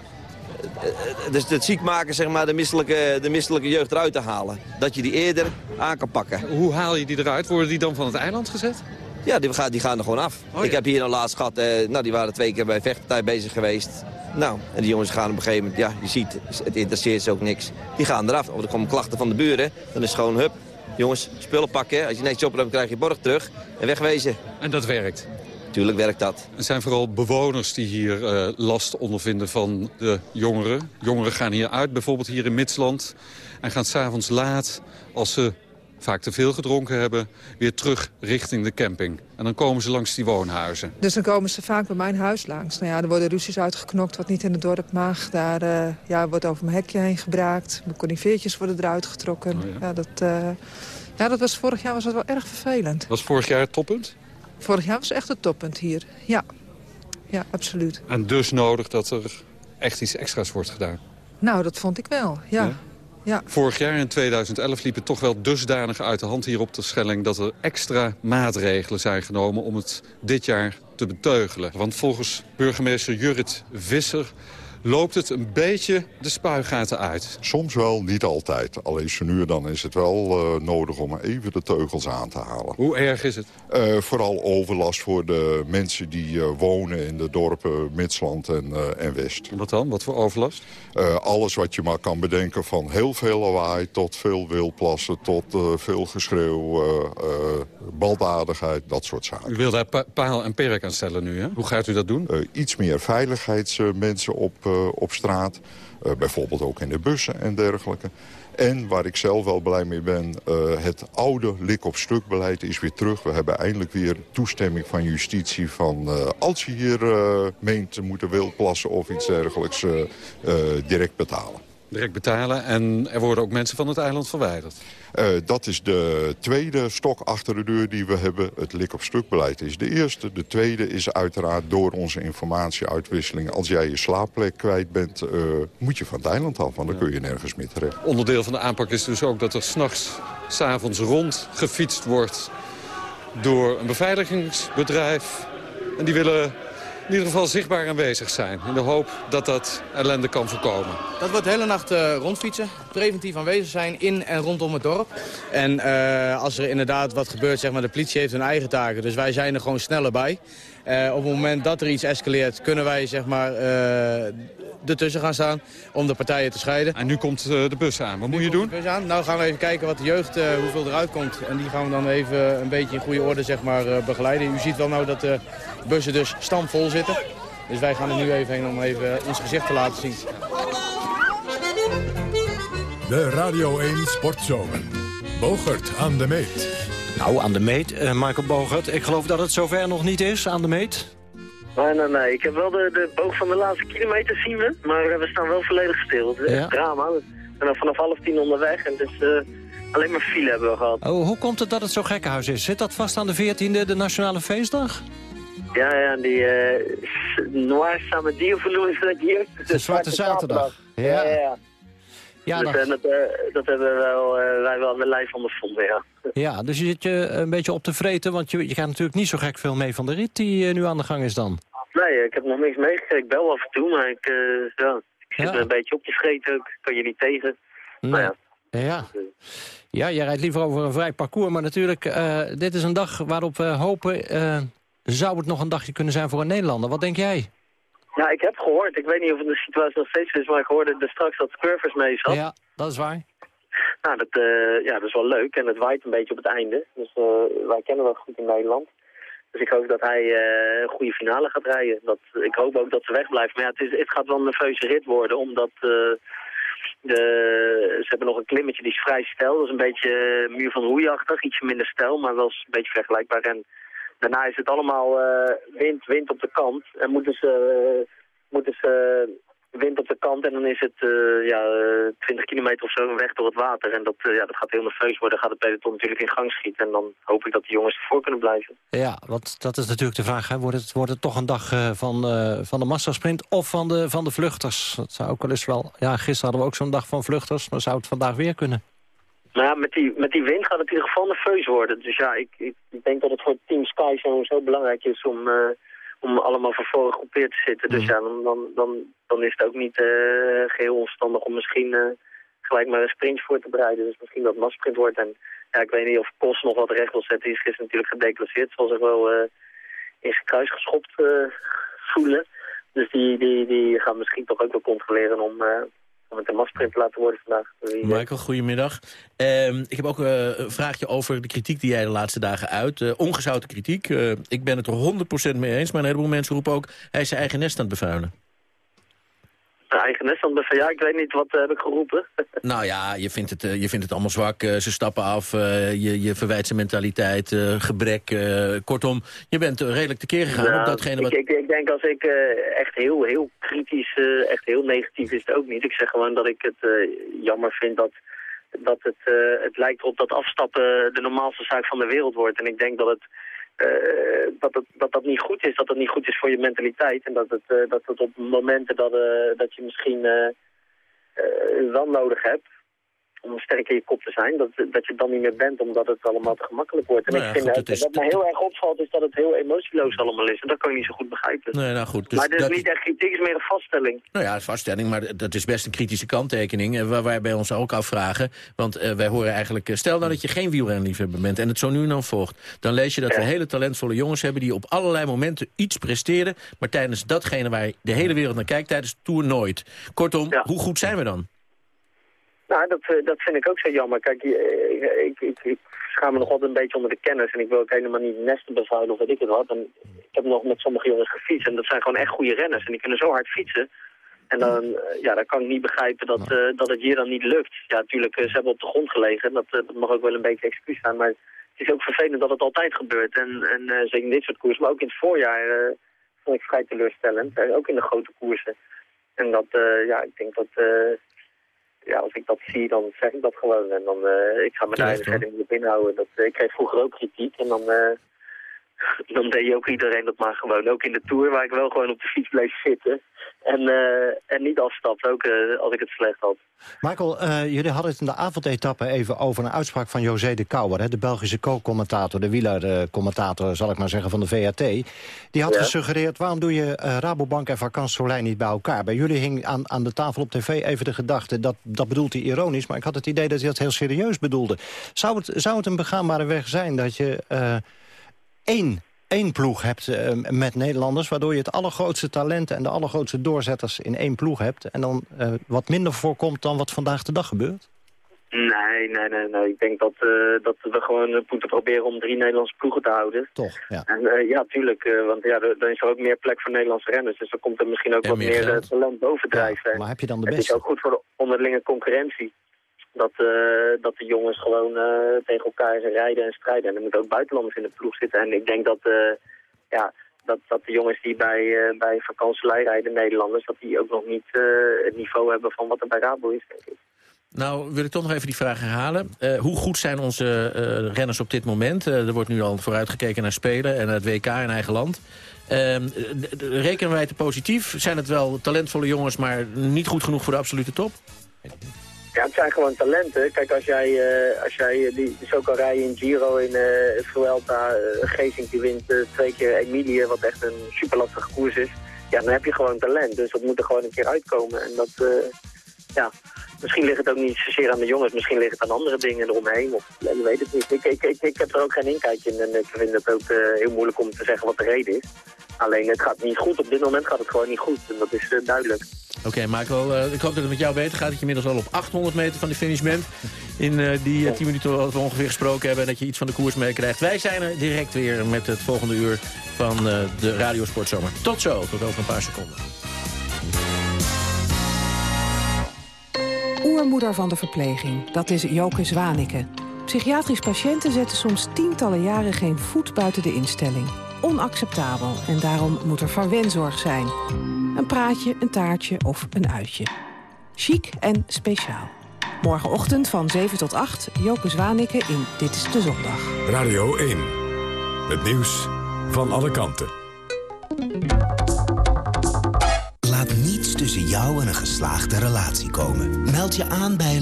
eh, dus het ziek maken, zeg maar, de misselijke, de misselijke jeugd eruit te halen. Dat je die eerder aan kan pakken. Hoe haal je die eruit? Worden die dan van het eiland gezet? Ja, die, gaan, die gaan er gewoon af. Oh, Ik heb hier een laatst gehad, eh, nou, die waren twee keer bij vechtpartij bezig geweest. Nou, en die jongens gaan op een gegeven moment, ja, je ziet, het interesseert ze ook niks. Die gaan eraf. Of er komen klachten van de buren, dan is het gewoon, hup, jongens, spullen pakken. Als je netjes opruimt, krijg je borg terug en wegwezen. En dat werkt? Tuurlijk werkt dat. Het zijn vooral bewoners die hier eh, last ondervinden van de jongeren. Jongeren gaan hier uit, bijvoorbeeld hier in Midsland. En gaan s'avonds laat, als ze vaak te veel gedronken hebben, weer terug richting de camping. En dan komen ze langs die woonhuizen. Dus dan komen ze vaak bij mijn huis langs. Nou ja, er worden ruzies uitgeknokt wat niet in het dorp mag. Daar uh, ja, wordt over mijn hekje heen gebraakt. Mijn conifeertjes worden eruit getrokken. Oh ja. ja. dat, uh, ja, dat was vorig jaar was dat wel erg vervelend. Was vorig jaar het toppunt? Vorig jaar was echt het toppunt hier, ja. Ja, absoluut. En dus nodig dat er echt iets extra's wordt gedaan? Nou, dat vond ik wel, ja. ja? Ja. Vorig jaar in 2011 liep het toch wel dusdanig uit de hand hier op de Schelling... dat er extra maatregelen zijn genomen om het dit jaar te beteugelen. Want volgens burgemeester Jurrit Visser loopt het een beetje de spuigaten uit. Soms wel, niet altijd. Alleen zo nu en dan is het wel uh, nodig om even de teugels aan te halen. Hoe erg is het? Uh, vooral overlast voor de mensen die uh, wonen in de dorpen Midsland en, en West. Wat dan? Wat voor overlast? alles wat je maar kan bedenken van heel veel lawaai tot veel wildplassen... tot veel geschreeuw, baldadigheid, dat soort zaken. U wil daar pa paal en perk aan stellen nu, hè? Hoe gaat u dat doen? iets meer veiligheidsmensen op op straat. Uh, bijvoorbeeld ook in de bussen en dergelijke. En waar ik zelf wel blij mee ben, uh, het oude lik-op-stuk beleid is weer terug. We hebben eindelijk weer toestemming van justitie van... Uh, als je hier meent te moeten wildplassen of iets dergelijks, direct betalen. Direct betalen en er worden ook mensen van het eiland verwijderd. Uh, dat is de tweede stok achter de deur die we hebben. Het lik-op-stuk-beleid is de eerste. De tweede is uiteraard door onze informatieuitwisseling. Als jij je slaapplek kwijt bent, uh, moet je van het eiland af. Want dan kun je nergens meer terecht. Onderdeel van de aanpak is dus ook dat er s'nachts, s'avonds rond gefietst wordt... door een beveiligingsbedrijf. En die willen in ieder geval zichtbaar aanwezig zijn. In de hoop dat dat ellende kan voorkomen. Dat wordt de hele nacht uh, rondfietsen. Preventief aanwezig zijn in en rondom het dorp. En uh, als er inderdaad wat gebeurt, zeg maar, de politie heeft hun eigen taken. Dus wij zijn er gewoon sneller bij. Uh, op het moment dat er iets escaleert, kunnen wij zeg maar, uh, ertussen gaan staan om de partijen te scheiden. En nu komt uh, de bus aan. Wat nu moet je doen? De bus aan. Nou gaan we even kijken wat de jeugd, hoeveel eruit komt. En die gaan we dan even een beetje in goede orde zeg maar, begeleiden. U ziet wel nou dat de bussen dus stampvol zitten. Dus wij gaan er nu even heen om even ons gezicht te laten zien. De Radio 1 Sportzomer. Bogert aan de meet. Nou, aan de meet, uh, Michael Bogert. Ik geloof dat het zover nog niet is, aan de meet. Nee, nee, nee. Ik heb wel de, de boog van de laatste kilometer zien we. Maar uh, we staan wel volledig stil. Het is Ja. drama. We zijn vanaf half tien onderweg en dus uh, alleen maar file hebben we gehad. Oh, hoe komt het dat het zo gekkenhuis is? Zit dat vast aan de 14e, de Nationale Feestdag? Ja, ja, die uh, Noir Samedi, of hoe noemen ze dat hier? De Zwarte Zaterdag. Ja, ja. ja. Ja, dus, dat- eh, dat, eh, dat hebben we wel, eh, wij wel de lijf ondervonden, ja. Ja, dus je zit je een beetje op te vreten, want je, je gaat natuurlijk niet zo gek veel mee van de rit die eh, nu aan de gang is dan. Nee, ik heb nog niks meegekregen. Ik bel af en toe, maar ik, eh, ja, ik zit Ja. er een beetje op te vreten. Ik kan je niet tegen. Nou ja. Ja. Ja, jij rijdt liever over een vrij parcours, maar natuurlijk, eh, dit is een dag waarop we hopen, eh, zou het nog een dagje kunnen zijn voor een Nederlander. Wat denk jij? Ja, ik heb gehoord. Ik weet niet of het de situatie nog steeds is, maar ik hoorde er straks dat Curvers mee zat. Ja, dat is waar. Nou, dat, eh, ja, dat is wel leuk en het waait een beetje op het einde. Dus eh, wij kennen dat goed in Nederland. Dus ik hoop dat hij eh, een goede finale gaat rijden. Dat, ik hoop ook dat ze wegblijft. Maar ja, het, is, het gaat wel een nerveuze rit worden, omdat eh, de, ze hebben nog een klimmetje die is vrij stijl. Dat is een beetje muur van hoeiachtig, ietsje minder stijl, maar wel een beetje vergelijkbaar. En daarna is het allemaal eh, wind, wind op de kant. En moeten ze, eh, moeten ze eh, wind op de kant en dan is het ja, eh, 20 kilometer of zo weg door het water. En dat, ja, dat gaat heel nerveus worden. Gaat het peloton natuurlijk in gang schieten. En dan hoop ik dat de jongens ervoor kunnen blijven. Ja, want dat is natuurlijk de vraag. Hè. Wordt, het, wordt het toch een dag van, van de massasprint of van de, van de vluchters? Dat zou ook wel eens wel... Ja, gisteren hadden we ook zo'n dag van vluchters, maar zou het vandaag weer kunnen? Maar ja, met die, met die wind gaat het in ieder geval nerveus worden. Dus ja, ik, ik denk dat het voor Team Sky zo, belangrijk is om, eh, om allemaal van voren te zitten. Dus ja, dan, dan, dan, dan is het ook niet eh, geheel onstandig om misschien eh, gelijk maar een sprint voor te bereiden. Dus misschien dat massprint wordt. En ja, ik weet niet of Kos nog wat recht wil zetten. Die is gisteren natuurlijk gedeclasseerd. Zal zich wel in zijn kruis geschopt voelen. Dus die, die, die gaan misschien toch ook wel controleren om, eh, het een massprint te laten worden vandaag. Weet. Michael, goedemiddag. Ehm, ik heb ook eh, een vraagje over de kritiek die jij de laatste dagen uit. Eh, ongezouten kritiek. Eh, ik ben het er 100% mee eens, maar een heleboel mensen roepen ook... hij is zijn eigen nest aan het bevuilen. Eigen nest aan het Ja, ik weet niet, wat heb ik geroepen? Nou ja, je vindt het, je vindt het allemaal zwak. ze stappen af, je, je verwijt zijn mentaliteit, gebrek. kortom, je bent redelijk tekeer gegaan Nou, op datgene wat... Ik, ik, ik denk als ik echt heel, heel kritisch, echt heel negatief is het ook niet. Ik zeg gewoon dat ik het jammer vind dat dat het, uh, het lijkt erop dat afstappen de normaalste zaak van de wereld wordt. En ik denk dat het, uh, dat, het, dat dat niet goed is, dat het niet goed is voor je mentaliteit. En dat het, uh, dat het op momenten dat, dat je misschien wel nodig hebt, om sterk in je kop te zijn, dat, dat je dan niet meer bent omdat het allemaal te gemakkelijk wordt. En Nou ik vind goed, dat, wat mij heel erg opvalt is dat het heel emotieloos allemaal is. En dat kan je niet zo goed begrijpen. Nee, nou goed. Dus maar het is dat- niet echt kritiek, het is meer een vaststelling. Nou ja, vaststelling, maar dat is best een kritische kanttekening... eh, waar wij bij ons ook afvragen. Want eh, wij horen eigenlijk... eh, stel nou dat je geen wielrenliefhebber bent en het zo nu en dan volgt... dan lees je dat we hele talentvolle jongens hebben... die op allerlei momenten iets presteren... maar tijdens datgene waar de hele wereld naar kijkt... tijdens de Tour nooit. Kortom, hoe goed zijn we dan? Nou, dat, eh, dat vind ik ook zo jammer. Kijk, eh, ik, ik, ik schaam me nog altijd een beetje onder de kennis. En ik wil ook helemaal niet nesten bevuilen of weet ik het wat. En ik heb nog met sommige jongens gefietst. En dat zijn gewoon echt goede renners. En die kunnen zo hard fietsen. En dan, eh, ja, dan kan ik niet begrijpen dat, eh, dat het hier dan niet lukt. Ja, natuurlijk, ze hebben op de grond gelegen. Dat, dat mag ook wel een beetje excuus zijn. Maar het is ook vervelend dat het altijd gebeurt. En, en zeker in dit soort koersen. Maar ook in het voorjaar vond ik vrij teleurstellend. Ook in de grote koersen. En dat, ja, ik denk dat... ja, als ik dat zie, dan zeg ik dat gewoon. En dan, eh ik ga me daar Terecht, verder niet op inhouden. Dat, eh, ik kreeg vroeger ook kritiek en dan, eh, dan deed je ook iedereen dat maar gewoon. Ook in de Tour, waar ik wel gewoon op de fiets bleef zitten. En, eh, en niet afstapte, ook eh, als ik het slecht had. Michael, eh, jullie hadden het in de avondetappe even over een uitspraak van José de Kouwer... Hè, de Belgische co-commentator, de wielercommentator, zal ik maar zeggen, van de VRT. Die had Ja. gesuggereerd, waarom doe je Rabobank en Vakant Soleil niet bij elkaar? Bij jullie hing aan, aan de tafel op tv even de gedachte, dat, dat bedoelt hij ironisch... maar ik had het idee dat hij dat heel serieus bedoelde. Zou het, zou het een begaanbare weg zijn dat je één... één ploeg hebt eh, met Nederlanders... waardoor je het allergrootste talenten en de allergrootste doorzetters in één ploeg hebt... en dan eh, wat minder voorkomt dan wat vandaag de dag gebeurt? Nee, nee, nee, nee. Ik denk dat, eh, dat we gewoon moeten proberen om drie Nederlandse ploegen te houden. Toch, ja. En ja, tuurlijk, want ja, dan is er ook meer plek voor Nederlandse renners. Dus dan komt er misschien ook En wat meer meer, talent bovendrijven. Maar heb je dan de het beste? is ook goed voor de onderlinge concurrentie. Dat, eh, dat de jongens gewoon eh, tegen elkaar rijden en strijden. En er moeten ook buitenlanders in de ploeg zitten. En ik denk dat, eh, ja, dat, dat de jongens die bij, bij vakantieleider rijden, Nederlanders... dat die ook nog niet het niveau hebben van wat er bij Rabo is. Nou, wil ik toch nog even die vraag herhalen. Hoe goed zijn onze renners op dit moment? Er wordt nu al vooruitgekeken naar Spelen en het WK in eigen land. Ehm, rekenen wij te positief? Zijn het wel talentvolle jongens, maar niet goed genoeg voor de absolute top? Ja, het zijn gewoon talenten. Kijk, als jij, uh, als jij die, zo kan rijden in Giro, in uh, Vuelta, uh, Geesink die wint twee keer Emilie, wat echt een super lastige koers is. Ja, dan heb je gewoon talent. Dus dat moet er gewoon een keer uitkomen. En dat, ja, misschien ligt het ook niet zozeer aan de jongens. Misschien ligt het aan andere dingen eromheen. Of, ik weet het niet. Ik, ik, ik, ik heb er ook geen inkijk in. En ik vind het ook heel moeilijk om te zeggen wat de reden is. Alleen het gaat niet goed. Op dit moment gaat het gewoon niet goed. En dat is uh, duidelijk. Oké, okay, Michael, uh, ik hoop dat het met jou beter gaat. Dat je inmiddels al op 800 meter van de finish bent. In uh, die 10 minuten wat we ongeveer gesproken hebben. En dat je iets van de koers meekrijgt. Wij zijn er direct weer met het volgende uur van de Radiosportzomer. Tot zo, tot over een paar seconden. Oermoeder van de verpleging, dat is Joke Zwanike. Psychiatrisch patiënten zetten soms tientallen jaren geen voet buiten de instelling. Onacceptabel en daarom moet er verwenzorg zijn. Een praatje, een taartje of een uitje. Chic en speciaal. Morgenochtend van 7 tot 8, Joke Zwanike in Dit is de Zondag. Radio 1. Het nieuws van alle kanten. Laat niets tussen jou en een geslaagde relatie komen. Meld je aan bij...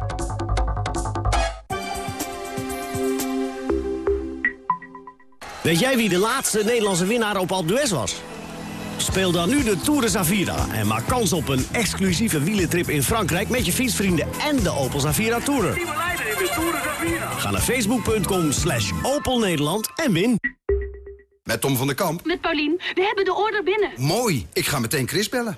Weet jij wie de laatste Nederlandse winnaar op Alpe d'Huez was? Speel dan nu de Tour de Zavira en maak kans op een exclusieve wielentrip in Frankrijk... met je fietsvrienden en de Opel Zavira Tourer. in de Tour de Zavira. Ga naar facebook.com slash Opel Nederland en win. Met Tom van der Kamp. Met Paulien. We hebben de order binnen. Mooi. Ik ga meteen Chris bellen.